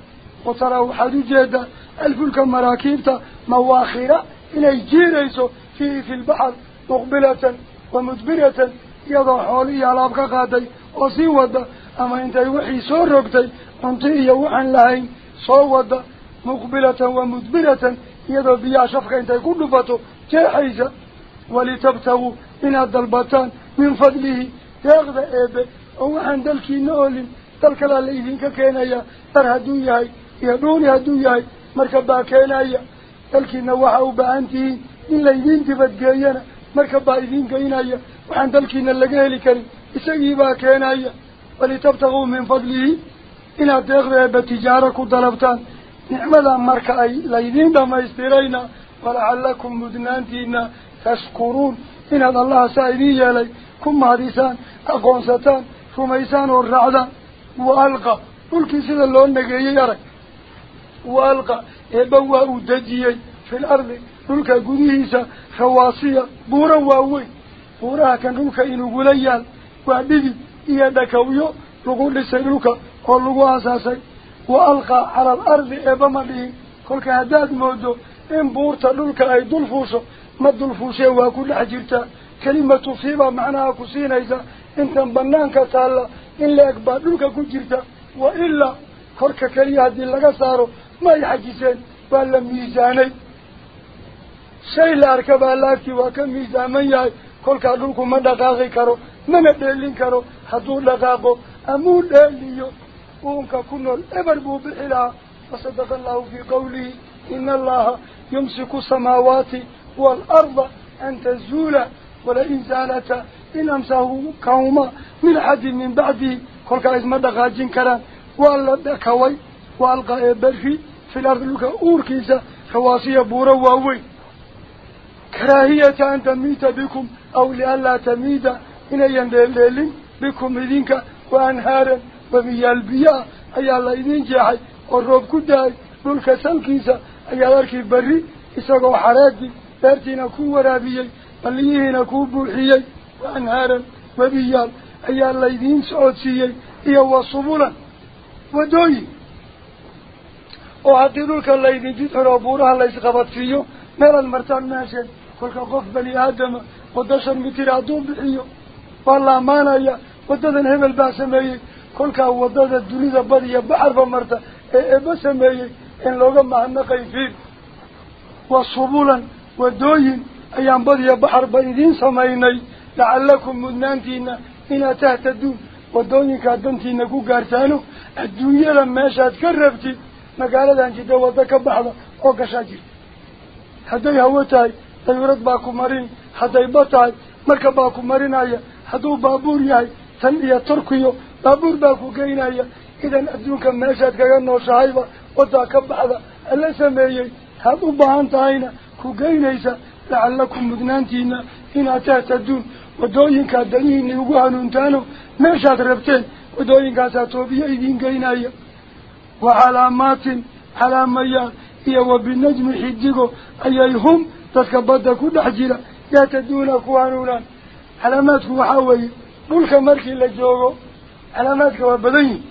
وترى وحد جيدا الفلك مراكيبتا مواخرة إلى جيريسو فيه في البحر مقبلة ومدبرة يضع حولي على أبقى قادي وسيودا أما إنت وحي سوركتي انتي يوحن لهين صودا. مقبلة ومدبرة iyadoo biyaha shafka intay ku dhufato jeexaysa walitabtaguu inaad dalbataan min fadlihi deeqda eebe وحان دلكي نولي دلك لا ليهن كينا يا ترى الدنيا هاي يا دوني الدنيا دوني هاي مركبا كينا يا دلكي نوحا وبعانته إلا ينتفت قينا مركبا إذين كينا يا وحان دلكي نلقيه لكري إساقيبا كينا يا ولتبتغوا من فضله إلا تغريب بتجارك الضلبتان نعملا مركا أي ليهن دا ما يسترين ولعلكم مدنانتين تشكرون إن الله سائلية لي كم هذه سان أقوم ستان فميسان والرعدة وألقى قل كيسيد اللون نقيه يرى وألقى إبوا أدجيي في الأرض قل كقديسة خواسية بورا وأوي بورا كان قل كإنو قليال وعبدي إيا دكويو لقول لسيلوك قل لقوا أساسي وألقى على الأرض إبما كل كهداد مودو إن ما انت بنانك تالا إن لأكبر للك كجرتا وإلا كل كليه هدي لك سارو ما يحجسين ولا ميزاني شيء لأركب ألاكي وكم ميزان من يهي كل كالوكو ما دقاقي كارو من دلين كارو حدو لقاقو أمو دليو. وهم كنوا الإبر بحلا وصدق الله في قوله إن الله يمسك السماوات والأرض أن إن أمسه كوما من حد من بعده كل كايز مدى كران وألا دكوي وألقى إبرفي في الأرض لك أوركيسة خواسية بورا ووي كراهية أن تميت بكم أو لألا تميت إن يندلل بكم إذنك وأنهارا ayaa la idiin jeexay oo roob ku da-ay dhulka salkiisa ayaad arki berri isagoo xareedii beertiina ku waraabiyey balliyihiina kuu buuxiyey وأنهارا وبيال أي الليذين سعوتيين إيوا صبولا ودوي. وعطيرولك الليذين تتحر أبورها. ليس قبط فيه. مال المرتان ناشي كلك قف بني آدم. قدشر متر عدوم بحيه. والله مانا يا وددن هم الباسمي كلك ودد الدنيا بدي بحر بمرتا. إيه، إيه، إباسمي إن لغا معنا قيفين وصبولا ودوي. أيام بدي بحر بيدين سميني wadooyinkaad dantiina ku gaartaano adduunyada meeshaad ka rabtid magaaladan jidda waddo ka baxda oo gashaa jirta hadday hawo tahay dayurad baa ku marin hadday ba tahay marka baa ku marinaya hadduu baabuur yahay tan iyo turkiyo baabuur baa ku geynaya idan adduunka meeshaad kaga nooshahayba waddaa ka baxda alla sameeyey haad u baahan tahayna ku geynaysa lacallakum mudnaantiina inaad tahtaduun idiin geynaya wa calaamaatin calaamayaal iyo wa binajmi xidigo ayay hum dadka badda ku dhex jira yahtaduuna ku hanuunaan calaamaadku waxaa weeye dhulka markii la joogo calaamaadka waa badan yihin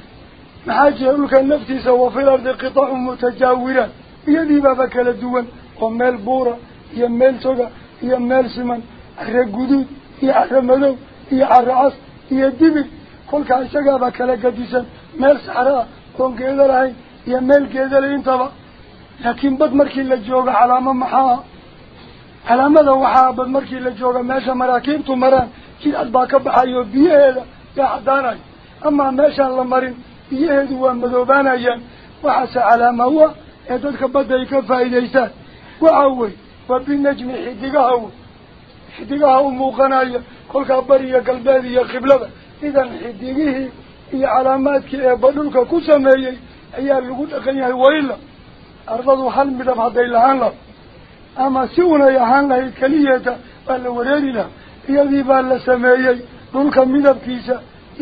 maxaa jira dhulka naftiisa wa fil ardi qitacun mutajaawiraan iyadiibaaba kala duwan oo meel buura iyo meel toga iyo meel siman carre guduud يا يعرمدو يا يدبل كل كعشقة بكلا قديسا. مال سحراء كون كذلعي يمال كذلعي انتبا لكن بدمركي لجوغة علامة محاها علامة دوحاها بدمركي لجوغة ماشا مراكيب تمران كل أدباك بحايو بيه هذا يا حداناي أما ماشا اللمرين بيه هدو ومدوبان أيام. وحاسا علامة هو. يددك بدأيك فايدة يسان وعوي. وبالنجم حديقه هو. Galbeed iyo qiblada idan xidigihii iyo calaamaadkii eeba dhulka ku sameeyey ayaa lagu dhaqan yahay waila ardadu hal midab hadday lahaan laha ama si unay ahaan lahayd keliyeeta waa la wareeri laha iyadii baa la sameeyey dhulka midabkiisa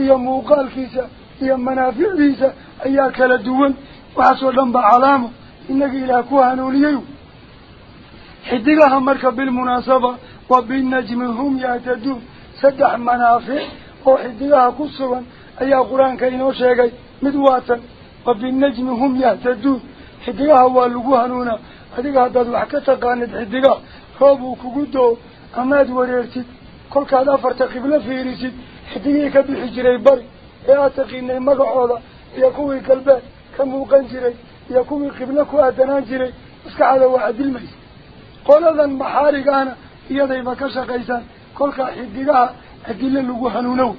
iyo muuqaalkiisa iyo manaaficdiisa ayaa kala duwan waxaasoo dhan ba calaamo inaga ilaah ku hanuuniyey xidigaha marka bilmunaasaba wa binajmi hum yahtaduun saddex manaafic oo xidigaha ku sugan ayaa qur-aanka inoo sheegay mid waatan wa binajmi hum yahtaduun xidigaha waa lagu hanuunaa adiga haddaad wax ka taqaanid xidigaha roob uu kugu doo amaad wareertid kolkaad afarta qiblo fiirisid xidigihii ka bixi jiray bari ee aad taqiinay magacooda iyo kuwii galbeed ka muuqan lagu hanuunow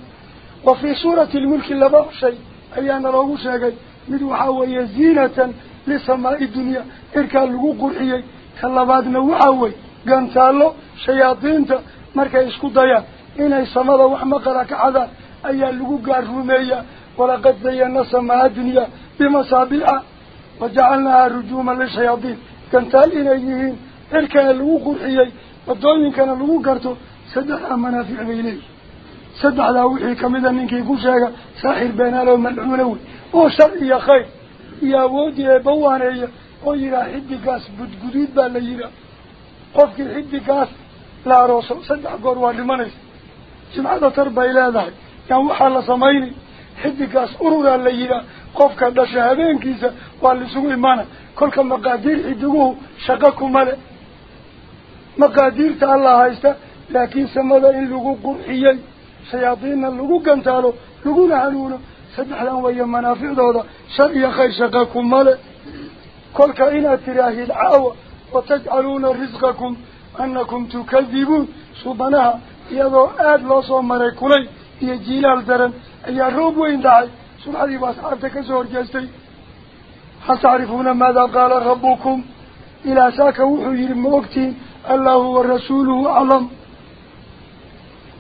wa fii suurati lmulki laba shay ayaana loogu sheegay mid waxaa weeye ziinatan lisamaa'i dunya irkaa lagu qurxiyey ka labaadna waxaa wey gantaallo shayaadiinta markay isku dayaan inay samada wax maqala ka cadaan ayaa lagu gaar rumeeyaa walaqad zayana samaa dunya bimasaabica wajacalnaaha rujuuman lishayaadiin gantaal inay yihiin cirkana lagu qurxiyey wadooyinkana lagu garto saddexdaa manaafic bay leeyihin saddexdaa wixii kamida ninkii ku sheega saaxir beenaaloo malcuuna wey oo shar iyo khayr iyo awoodii eebbawaaneeya oo yidhaha xidigaas budguduud baa la yidhaah qofkii xidigaas la arooso saddex goor waa dhimanaysa jimcada tar bay leedahay yaan waxaa la samayni xidigaas ururaa la yidhaah qofka dhasha habeenkiisa waa laisugu imaana kolka maqaadiir xidiguhu shaqo kuma le مقادير الله هايستا لكن سمد إن لغو قرحيي سياطين لغو قنطالو لغو نحلونا سبح لهم وي منافع دودا شر يخير شقاكم مالي كل كائنة تراه العاوة وتجعلون رزقكم أنكم تكذبون. سبناها يضو آد لصو مريكولي يجيل يا يروب وين دعي سبحانه واسعبتك زور جزتي هل تعرفون ماذا قال ربكم؟ إلى ساك وحجر موقتين الله ورسوله أعلم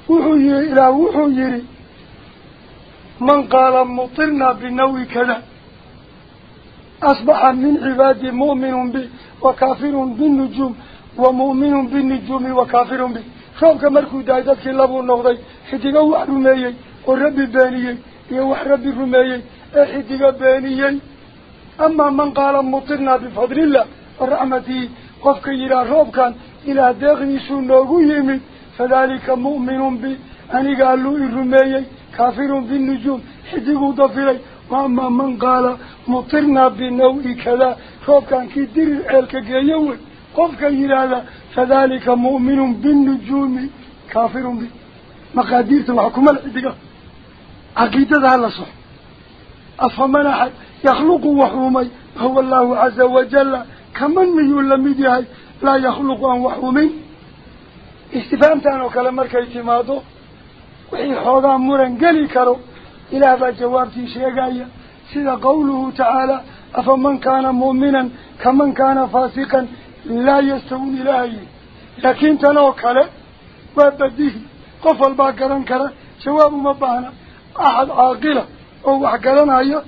وحي إلى وحي من قال مطرنا بنو كذا أصبح من عبادي مؤمن به وكافر بالنجوم ومؤمن بالنجوم وكافر به خوفك مركو دايدتك اللبو النغضي حتيك وحر مايي والرب بانيي يوح رب رمايي حتيك بانيي أما من قال مطرنا بفضل الله ورحمته قفك يرى روبكان deeqdiisuu noogu yimid fadalika mu'minun bi aniga alluu i rumeeyey kaafirun binujuum xidiguu dafiray وأما من قال مطرنا بنوء كذا. روب كان كي دير العيلك جيوي قفك هذا فذلك مؤمن بالنجوم. كافر به مقادير الحكومة العدقة عقيدة هذا صح. أفمن أحد يخلق وحومي. هو الله عز وجل. كمن لا يخلق أن وحومي استفهمتان وكلام مركي تمادو. وحي حوضا مرن قلي كرو. إلى هذا جوابتي شيئا سيدا قوله تعالى أفمن كان مؤمنا كمن كان فاسقا لا يستوون إلهي. لكن تنوكله وابديه. قفل باكران كرا جواب مبانا أحد عاقلة. أو وحقلنا أيه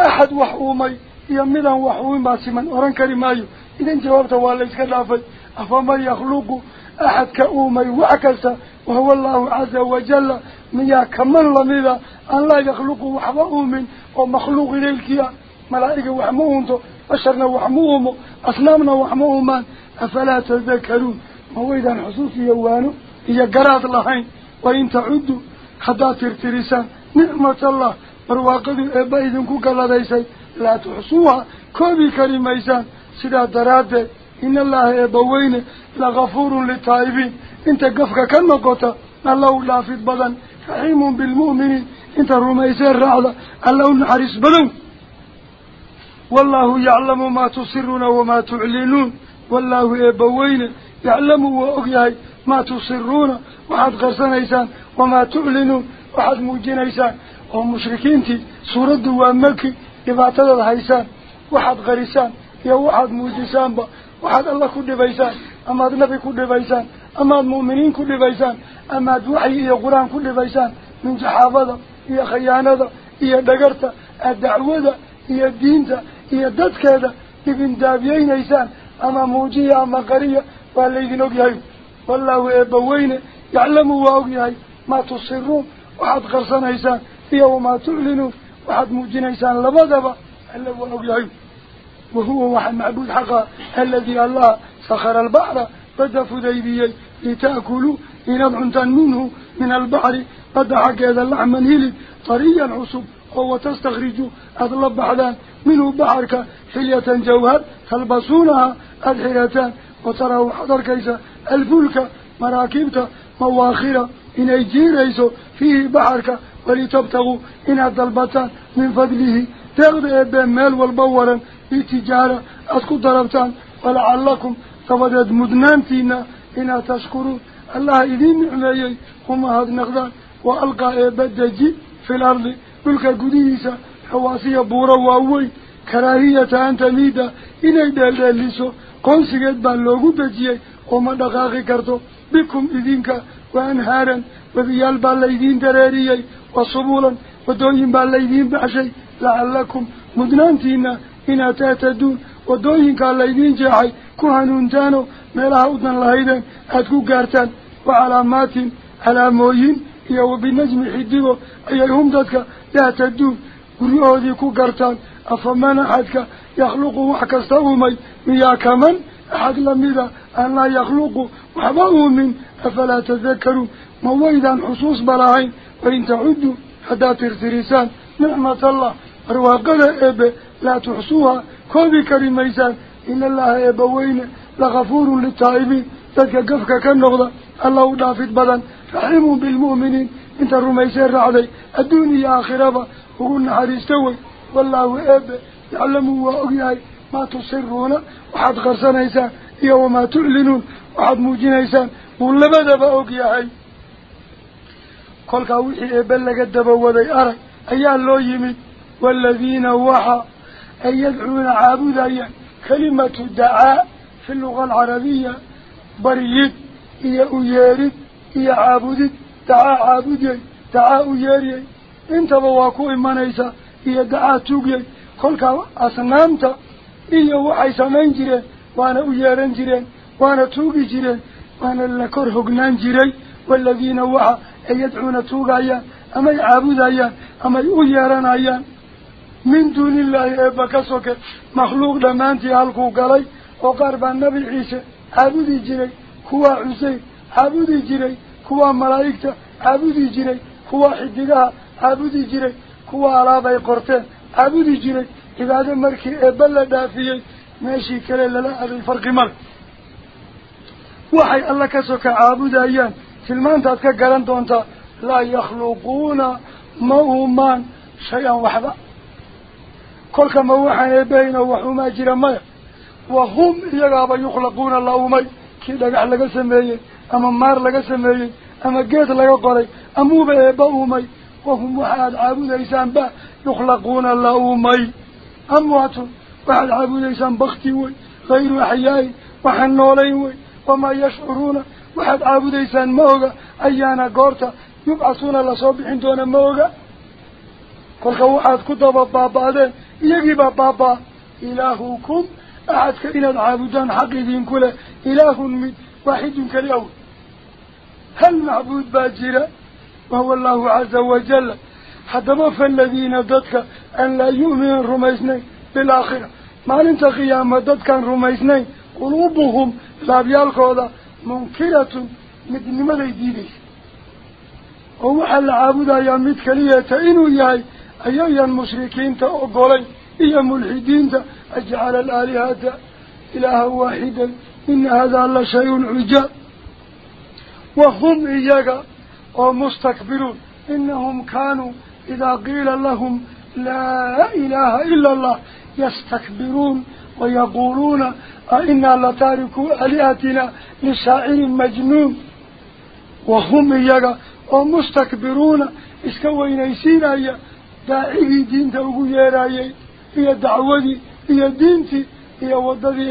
أحد وحومي. يمدا وحومي باسما أوران كريمايو إذن جوابته والله إسكالافي أفمن يخلق أحد كأومي وعكسه وهو الله عز وجل. ميا كمن لميدا أن لا يخلق وحبا أومن ومخلوق إليكيا ملائكة وحموهمتو بشرنا وحموهم أصنامنا وحموهمان أفلا تذكرون؟ مويدا حصوصي يوانو هي قراد اللهين وإن تعدوا حتى ترترسان نعمة الله. barwaaqadii eebba idinku galladaysay laa tuxsuuha koobi kari maysaan سيدا درادة إن الله يبوين لغفور للتائبين انت قفك كان مقوتا لا لافت بضن فحيم بالمؤمنين انت الرميسين رعلا اللو نحرس بضن والله يعلم ما تصرون وما تعلنون والله يبوين يعلم وأغيهي ما تصرون وحد غرسان إيسان وما تعلنون وحد موجين إيسان ومشركين تي سورة دوام ملكي إذا إبعتدد إيسان وحد غرسان يا واحد موجسان واحد الله كده بيسان أما النبي كده بيسان أما المؤمنين كده بيسان أما دعي يا قرآن كده بيسان من جحافة يا خيانة يا دقرتة الدعوة هي الدينة هي الدد كده ابن دابيين إيسان أما موجية أما قرية والذين أقياه والله أبوين يعلموا أقياه ما تصرون واحد قرصان إيسان يوم ما تعلنون واحد موجين إيسان لبدا ألا هو أقياه وهو واحد معبود حقا الذي الله سخر البحر بدا فديبيا لتأكلوا إن أبعنتا منه من البحر بدا هذا ذا اللعم الهلد طريا عصب هو تستخرجوا أطلب بحدا منه بحرك حلية جوهر تلبسونها الحلتان وتراه حضر كيسا الفلك مراكبت مواخرة إن أجي ريسو فيه بحرك ولتبتغوا إن أطلبتا من فضله. تغضي أبا مال والبورا في تجارة أسكو دربتان فلعلكم تبدأت مدنانتينا إنا تشكروا الله إذين نعميي هم هذا نغذان وألقى إبادة جي في الأرض. بلك قديسة حواسية بورا وأوي كراهية أنت ميدا إنا دالة لسو قنسيقات باللوغو دجيي هم دقاقي كرتو بكم إذينك وأنهارا وذيال بالإذين دراريي وصبولا ودوين بالإذين بعشي لعلكم مدنانتينا إن تأتدون ودوين قال ليدين جاحي كهانون تانو ميلها أدن لهيدن أدكو قارتان وعلامات على موين يا وبنجم حديو أيهم دادك يأتدون قريوه ديكو قارتان أفمان أحدك يخلقوا وحكستهمي مياكا من أحد لميدا أن لا يخلق وحباهم من أفلا تذكروا مويدا حصوص براعين وإن تعدوا حدات ارتريسان نعمة الله أرواقنا إبه لا تحصوها. كوبي كريم ميزان إن الله يبوين لغفور للتائبين للطائبين تتكفك كالنغضة الله دافت بدا رحيم بالمؤمنين. إنت الرميسان رعلي الدنيا آخرة وقلنا يستوي، والله أب يعلموا وأغياي. ما تصرون وحد غرسان إيسان. يوما تعلنون وحد موجين إيسان. ولما دفا أغياي. كل كاوحي أبلغ الدبا وذي أرى. أيان لو يمي والذين وحى ay yadcuuna caabudayaan kalimatu dacaa fi luga alcarabiya baryid iyo u yeerid iyo caabudid dacaa caabudyey dacaa u yeeriyey intaba waa ku imanaysa iyo dacaa tuugyey kolkaa asnaamta iyo waxay samayn jireen waana u yeeran jireen waana tuugi jireen waana la kor hognaan jiray waaladiina waxa ay yadcuuna من دون الله إيه إبا كسوك مخلوق دمانتي هالكو قلي وقرب النبي عيسى. عبودي جري هو عسي عبودي جري هو ملايكة عبودي جري هو حدقها عبودي جري هو عرابي قرتين عبودي جري إذا هذا مركي إبا لدافي ماشي كلي للا أبي الفرق مر. وحي الله كسوك عبود أيان في المنطقة قلن دونتا لا يخلقون موهما شيئا واحدا kolka ma waxaan eebbahayn oo wax umaa jira maya wahum iyagaaba yukhlaquuna la umay kii dhagax laga sameeyey ama maar laga sameeyey ama geed laga qoray amuuba eebba uumay wahum waxaad caabudaysaan ba yukhlaquuna la umay amwaatun waxaad caabudaysaan bakti wey hayru axyaain waxaan noolayn wey wamaa yashcuruuna waxaad caabudaysaan ma oga ayaana goorta yubcasuuna lasoo bixin doona ma oga kolka waxaad ku daba baaba-deen يجب بابا إلهكم. أحد كإلى العابدان حقيدين كله. إله من واحد كاليوم هل معبود باجرة؟ وهو الله عز وجل. حتى ما فالذين ضدك أن لا يؤمن رميزني بالآخرة. ما لنت قيامة ضدك أن رميزني قلوبهم لا بيالك هذا منكرة مدن مدى دينيس ووحى العابد أيام متكالية إنو إياي. أيها المشركين تأقلين إيا ملحدين تأجعل الآلهة إلها واحدا إن هذا الله شيء عجاب وهم إياك ومستكبرون إنهم كانوا إذا قيل لهم لا إله إلا الله يستكبرون ويقولون أئنا لتاركوا أليئتنا لشاعر مجنون. وهم إياك ومستكبرون إسكوين يسير أيها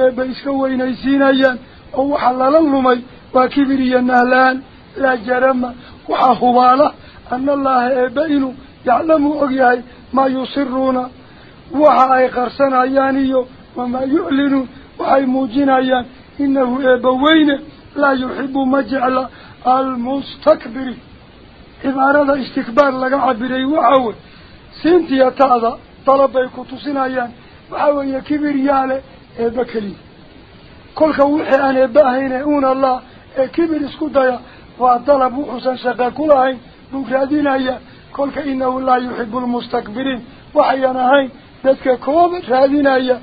eebay iska weynaysiinayaan oo waxaa lala lumay waa kibir iyo nahlaan laa jarama waxaa hubaala ana allaha eebba inuu yaclamu og yahay maa yusiruuna waxa ay qarsanayaan iyo wamaa yuclinuun waxay muujinayaan inahu eebba weyne laa yuxibu ma jecla almustakbiriin cibaarada istikbaar laga cabiray waxa wey سنتي تعذا طلب كتوسين سنايا وعوي كبير ياله بكلي كل كوحي أنا باهين أون الله كبر اسكتايا وطلبوا حسن شقا كلهين مكرادين هيا كل كإنه الله يحب المستكبرين وحيانا هين ذاتك كوب رادين هيا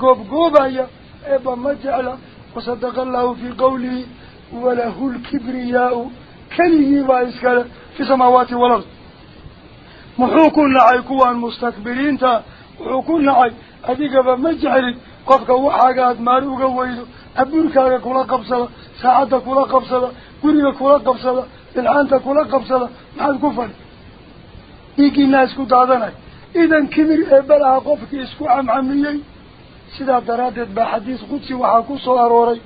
قوب قوب هيا إبا مجعلا وصدق الله في قوله وله الكبرياء كليه ما في سماوات والأرض محوك اي كوان مستكبرين تا محوكونا اي اديك بمجحري قفك وحاقات ماروغا ويدو ابنك اي كولا قبصلا ساعدة كولا قبصلا قريبا كولا قبصلا الحانتا كولا قبصلا محاد كفر ايكي الناس كو دادنا اذا كمير اي بلا قفك اسكو عم عمي سيدا درادت بحديث قدسي وحاكو صاروري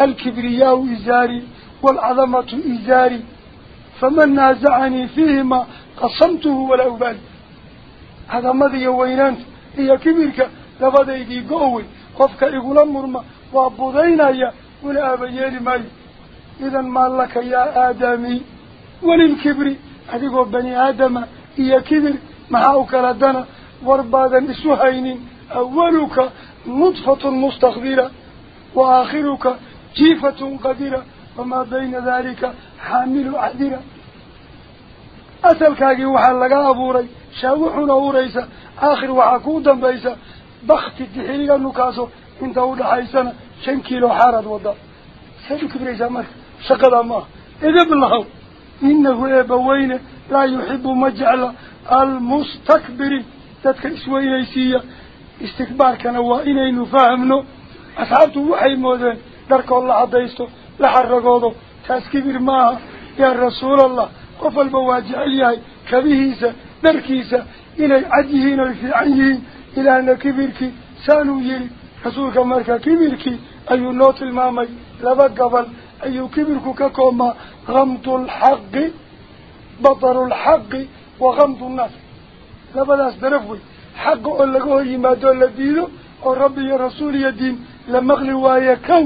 الكبرياء ازاري والعظمة ازاري فمن نازعني فيهما قصمته ولا أبالي. هذا ما ماذا يوينانت إيا كبيرك لفضي دي قوي. قفك إغلا مرمى وابضينا يا ولا أبيان ماي. إذا ما لك يا آدمي؟ وللكبري هذه قوة بني آدم. إيا كبير معاوك لدنا وربادا بسهين. أولك نطفة مستخبرة وآخرك جيفة قديرة. وما بين ذلك حامل أحذرة waxaa laga abuuray shaawaxuna uraysa aakhir waxaa kuu dambaysa bakti dixiriga nukaaso inta udhaxaysana shan kiilo xaaraad wada saad u kibraysaa marka shaqadaa maaha edab lahaw inahu eebbaweyne laa yuxibu ma jecla almustakbiriin dadka isweynaysiiya istikbaarkana waa inaynu fahamno asxaabtu waxay moodeen dharkood la caddaysto la xaragoodo taas kibir maaha yaa rasuulallah yidhi rasuulka marka kibirkii ayuu noo tilmaamay laba gobol ayuu kibirku ka koobmaa gamdu lxaqi bataru lxaqi wa gamdu nnaas labadaas daraf wey xaqa oo laga hor yimaado la diido oo rabbi iyo rasuul iyo diin la maqli waaye kow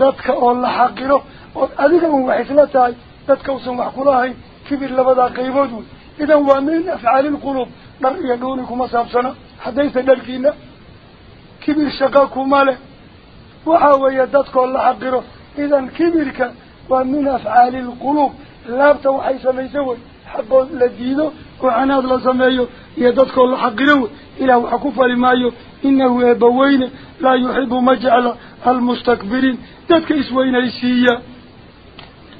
dadka oo la xaqiro oo adiga un wax isla tahay dadka usan wax kula hayn كبير لبدا قيبود. إذا هو أفعال القلوب. نرى يدونكم أصابسنا حديثة دلقينا كبير شقاكم ماله. وحاوة يددك الله حقيره. إذا كبيرك ومن أفعال القلوب. لابت وحي سميسوه حقه لديده وعناد لسميه يددك الله حقيره. إلا وحكوفه لما يه إنه يبوين لا يحب مجعل المستكبرين. ذاتك إسوين إسيه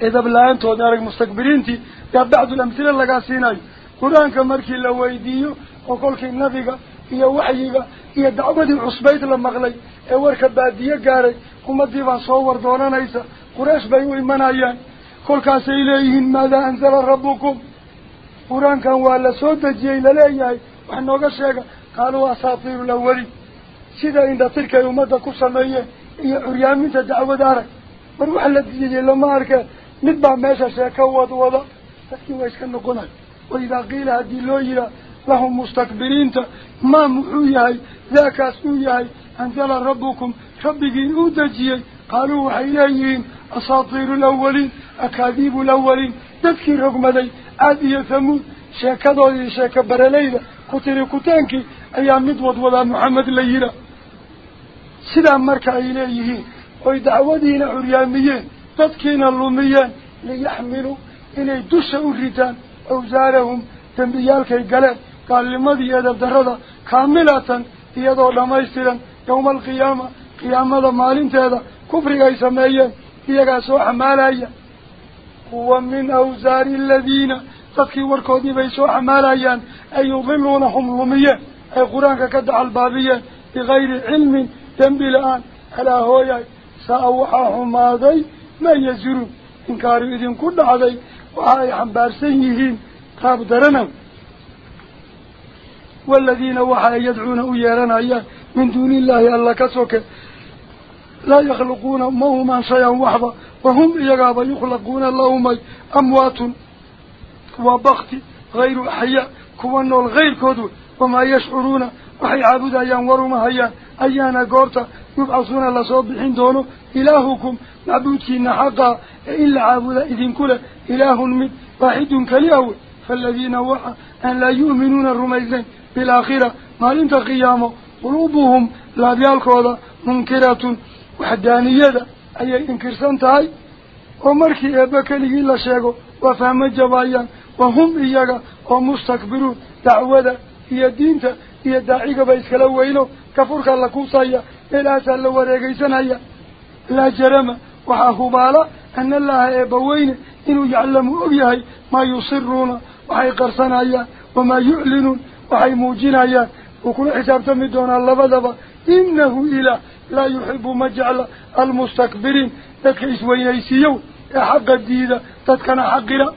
إذا بلا أنتو دارك مستكبرين تي يا بعض الأمثلة لقاسيناي قرآن كمركي لويديو وقولك النبي iyo waxyiga iyo dacwadii cusbayd la maqlay ee warka baadiye gaaray ummadii baa soo war doonanaysa quraysh bay u imanayaan kolkaasay leeyihiin maadaa anzala rabbukum qur-aankan waa la soo dejiyey laleeyahay wax nooga sheega qaaluu asaatiiru lawaliin sida indhatirkay ummadda ku sameeyeen iyo curyaaminta dacwada arag mar wax la diyiyey lama arkeen meesha sheeko wadwada dadkii waa iska noqonay waidaa qiila haddii loo yihaa لهم مستكبرين ما محوياي ذاك أسوياي أنزل ربكم ربكين أودجي قالوا وحيليين أساطير الأولين أكاذيب الأولين تذكر رقم ذي عادية ثمود شاكدوا ذي شاك برليلة قتل كتانكي أيام مدود ولا محمد ليلة سلام مركا إليه ويدعودين تدكين اللومية ليحملوا إني دوش أوريتان أوزارهم تنبيالك القلب قال لماذا يدب درده كاملة يدعو لما يستيران يوم القيامة قيامة مالين تهدا كفر أي سمعيا يقع سوحا مالايا هو من أوزار الذين تدكي وركودي بي سوحا مالايا أي يضلونهم اللومية أي قرآن كدع البابية بغير علم تنبي الآن على هويا سأوحاهم ماذا maa yaziruun inkaaru idinku dhacday waxa ay xambaarsan yihiin qaab daranaw والذين وحا يدعون أيالنا من دون الله ألا كسوك. لا يخلقون موما شيئا وحظا وهم إيقابا يخلقون اللهم أموات وبخت غير أحياء كوانو الغير كودو وما يشعرون وحي أيانا قورتا يبعثون لصوبحين دونه. إلهكم معبودكين حقا. إلا عابد إذن كل إله من واحد كليهو. فالذين وحا أن لا يؤمنون الرميزين بالآخرة. ما لنت قيامه. قلوبهم لا بيالكوضا منكرة وحدانية. أي إنكر سنتهاي ومركي أبكالي إلا شيغو. وفهم الجبايا. وهم إياغا. ومستكبرون. دعوة. هي دينتا هي داعيقة بيسكالوينو كفرك الله كوصايا إلا سأل الله وريكي سنايا لا جرم. وحاهم على أن الله يبوين إنه يعلم أبيهي ما يصرون وحي قرصنايا وما يعلنون وحي موجينايا وكل حساب تمدون الله بذبا. إنه إلا لا يحب مجعل المستكبرين. لك إسوين إسيو حق الديدة تتكن حقنا.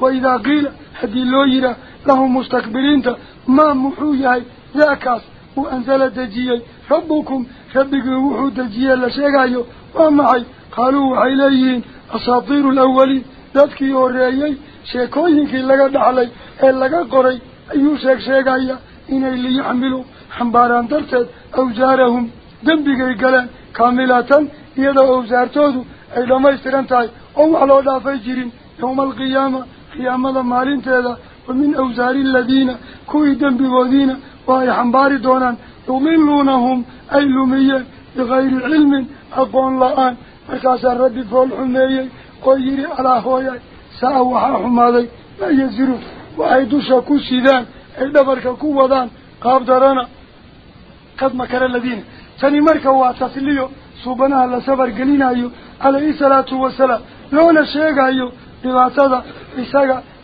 وإذا قيل هدي اللويرة. لهم مستكبرين ما محوياي ذاكاس وأنزل دجيل ربكم ربك وحو دجيل لشيغايو ومعي قالوا عليهم أساطير الأولي ذاتك يوريي شيكوينك اللغا دعلي اللغا قري أيو شيك شيغايا. إنا اللي يحملوا حنباران درتد أوزارهم. دنبك يقلان كاملاتا. يدا أوزارتوه أي لما يسترنتاي أو على أضافة جيرين. يوم القيامة. قيامة مالين تيدا. ومن أوزار الذين كوي دنبك وذينا وحنباري دونا يملونهم أي لمية بغير علم. أقول لآن. أكاس الرب فالحمي قيري على هوي ساوحا حمالي. لا يزيرو وعيدوشا كسيدان أي دبرك كوودان قابدرانا قد مكر الذين. ثاني مركا واتسليو. سوبنا على سبر قلينا أيو. على إيه سلاة وسلاة لون الشيخ أيو بغاتذا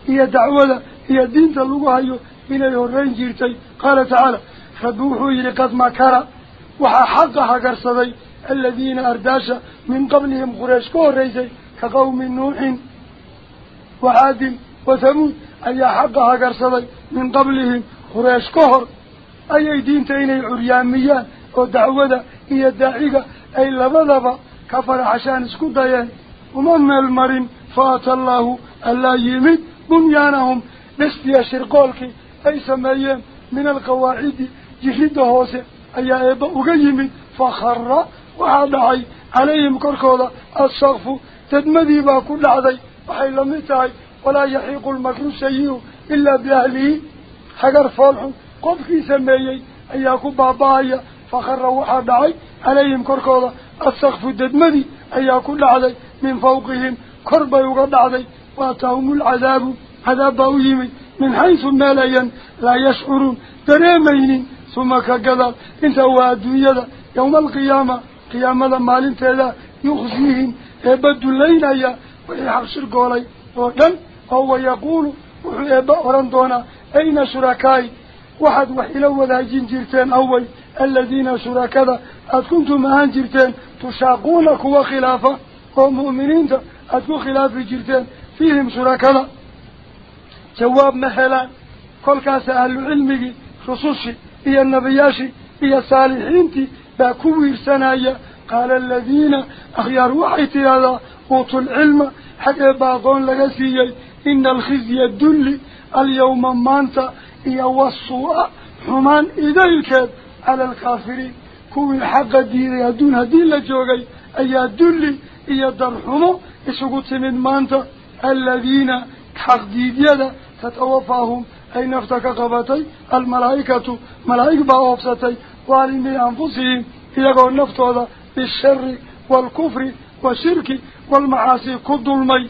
إيه دعوة. إيه دينة اللغة أيو. من الهرين جيرتي. قال تعالى فبوحوا إلى قد ما كرى وحقها قرصدي. الذين أرداشا من قبلهم قريش كوريزي كقوم نوح وعاد وثمون أي حقها قرصدي من قبلهم قريش كهر أي دين تيني عريانيان ودعوة هي الدعيقة أي لبضب كفر عشان سكوديان ومن المرم فات الله ألا يمد بنيانهم. نستي شرقولكي. أي سمايان من القواعد جهد هوسع أي أيضا أقيم فخر وعادعي عليهم كركولا الصغف تدمذي ما كل عذي وحيل لمتعي ولا يحيق المكرو سيئه إلا بأهله. حجر فرح قد في سمايان أي أكوب بابايا فخر وعادعي عليهم كركولا الصغف تدمذي. أي كل عذي من فوقهم كربا يقد عذي وأتهم العذاب. هذا باويمي من حيث ماليا لا يشعرون. دريمين ثم كقدر إنت هو الدنيا يوم القيامة. قيامة مالين تيدا يخزيهم يبدو الليل ايا ويحقشر قولي. وكان هو يقول. وحيبا أرندونا أين شركاي؟ واحد وحيلو ذا جنجرتين أول الذين شركذا أد كنتم أهان جرتين. تشاقونك وخلافة. ومؤمنين. أدكو خلاف جرتين. فيهم شركذا جواب محلا كل كاس أهل العلم رسوشي هي النبياشي هي الصالحين باكوير سنايا قال الذين أخيار وحيتي هذا أوتوا العلم حق باقون لغسيي إن الخزي الدل اليوم مانتا والسوء حمان إذا على الكافرين كوي حق الدين يدون هدين لجوغي أي الدل إيا درحمو إسقط من مانتا الذين حق ديديدا تتوفاهم. أي نفتك قبتي؟ الملائكة. ملائكة بأوفستي وعلمي أنفسهم. يقول نفتوذا بالشر والكفر والشرك والمعاصي. كد المي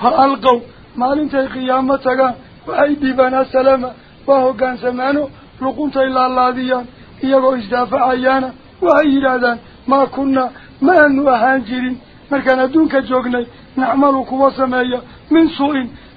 فألقوا. ما لنتي قيامتك. وأيدي بنا سلامة وهو كان سمانه لقنت إلا الله ديان يقول إجدافع أيانا وهي هذا ما كنا. ما أنه أهانجرين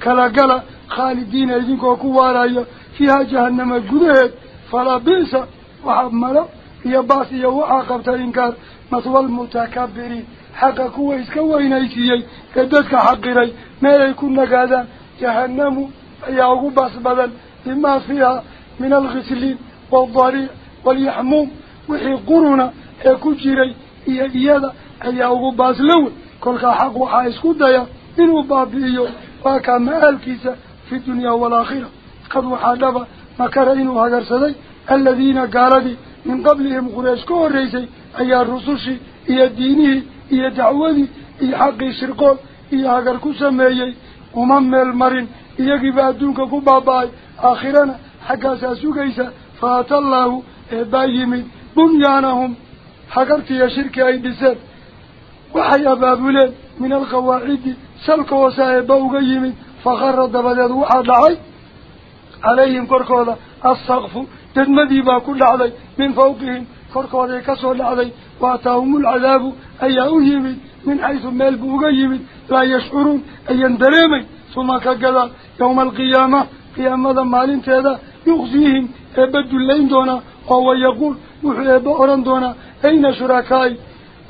يا كلا قلا خالدين يدينكوا كوا فيها جهنم الجدهد فلا بئس وحملا هي باسية وعاقبت إنكار مثوى المتكبرين حقا كوا إسكوا إنايسيي كدتك حقري ما يكون نقادا جهنم يعقو باس بدن بما فيها من الغسلين والضريع واليحموم وحي قرنا يكون جيري حق واكا مآلكيسا في الدنيا والآخرة. قد وحادبا مكر إنو هاجر سدي الذين قالوا من قبلهم قريش كوريسي أي الرسوشي إيا دينه إيا دعوذي إيا حقي شرقون إيا هاجر كسميي ومن المرين إيا قبا دونك كباباي. آخرنا حقا ساسوكيسا فات الله بايمين بنيانهم. حقرت سلك وسائب وقيمين فخر الدبادات وحد عي عليهم كركوضة السقف تدمدي با كل علي من فوقهم كركوضة كسول علي واتاهم العذاب أي أهيمين من حيث ميل بوغيمين لا يشعرون أي يندريمين ثم كقلا يوم القيامة قيامة مالين تيدا يخزيهم إبدو اللين دونا وهو يقول وحيب أوران دونا أين شركاي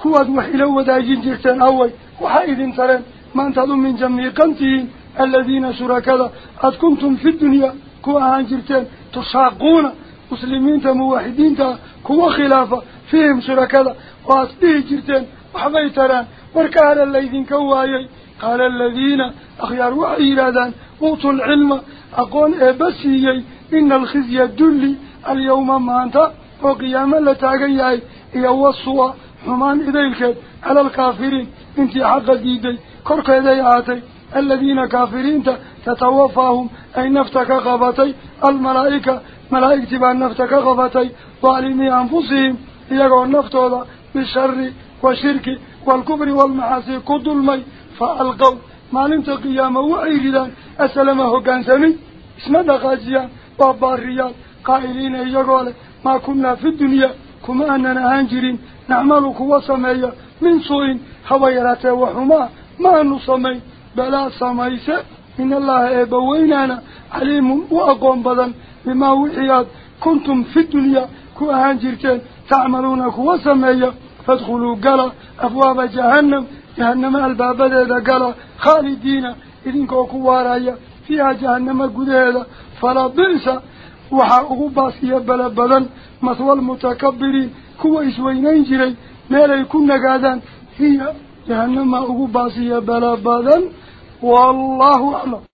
كواد وحيلو وداجين جرتين أول وحايدين ترين ما انتظم من جميع قنتين الذين شركاء. قد كنتم في الدنيا كوا جرتين تشاقون مسلمين موحدين كوا خلافة فيهم شركاء. وقد به جرتين وحبي تران وركال الذين كوايي. قال الذين أخيار وعيرادا وطوا العلم أقول إبسيي. إن الخزي الدلي اليوم ما أنت وقياما لتاقياي يوصوا حمان إذيك على الكافرين انت حق ديدي كرك إذياتي الذين كافرين تتوفاهم. أي نفتك غبتي الملائكة. ملائكة بان نفتك غبتي ظالمي أنفسهم. يقول نفتوضا بالشر والشرك والكبر والمحاسي كد المي فألقوا. ما لنت قياما وعيدا أسلمه كان سمي اسم دقاجيا وباريان. قائلين يقول ما كنا في الدنيا. كما أننا هنجرين. نعمل سمية من سوء. حويرات وحما. ما نصمي بلا سميسة إن الله إبوينانا عليم وأقوم بدن بما وحيات كنتم في الدنيا كوا هنجرتين تعملون كوا سمية فادخلوا قلا أبواب جهنم جهنم الباب ذا قلا خالدين إذن كوا رايا فيها جهنم قد فلا بئس waxaa ugu baasiya bala badan maswa almutakabiriin kuwa isweynayn jiray meelay ku nagaadaan hiya جهنم أقوبا سيا بلا بادا والله أعلم.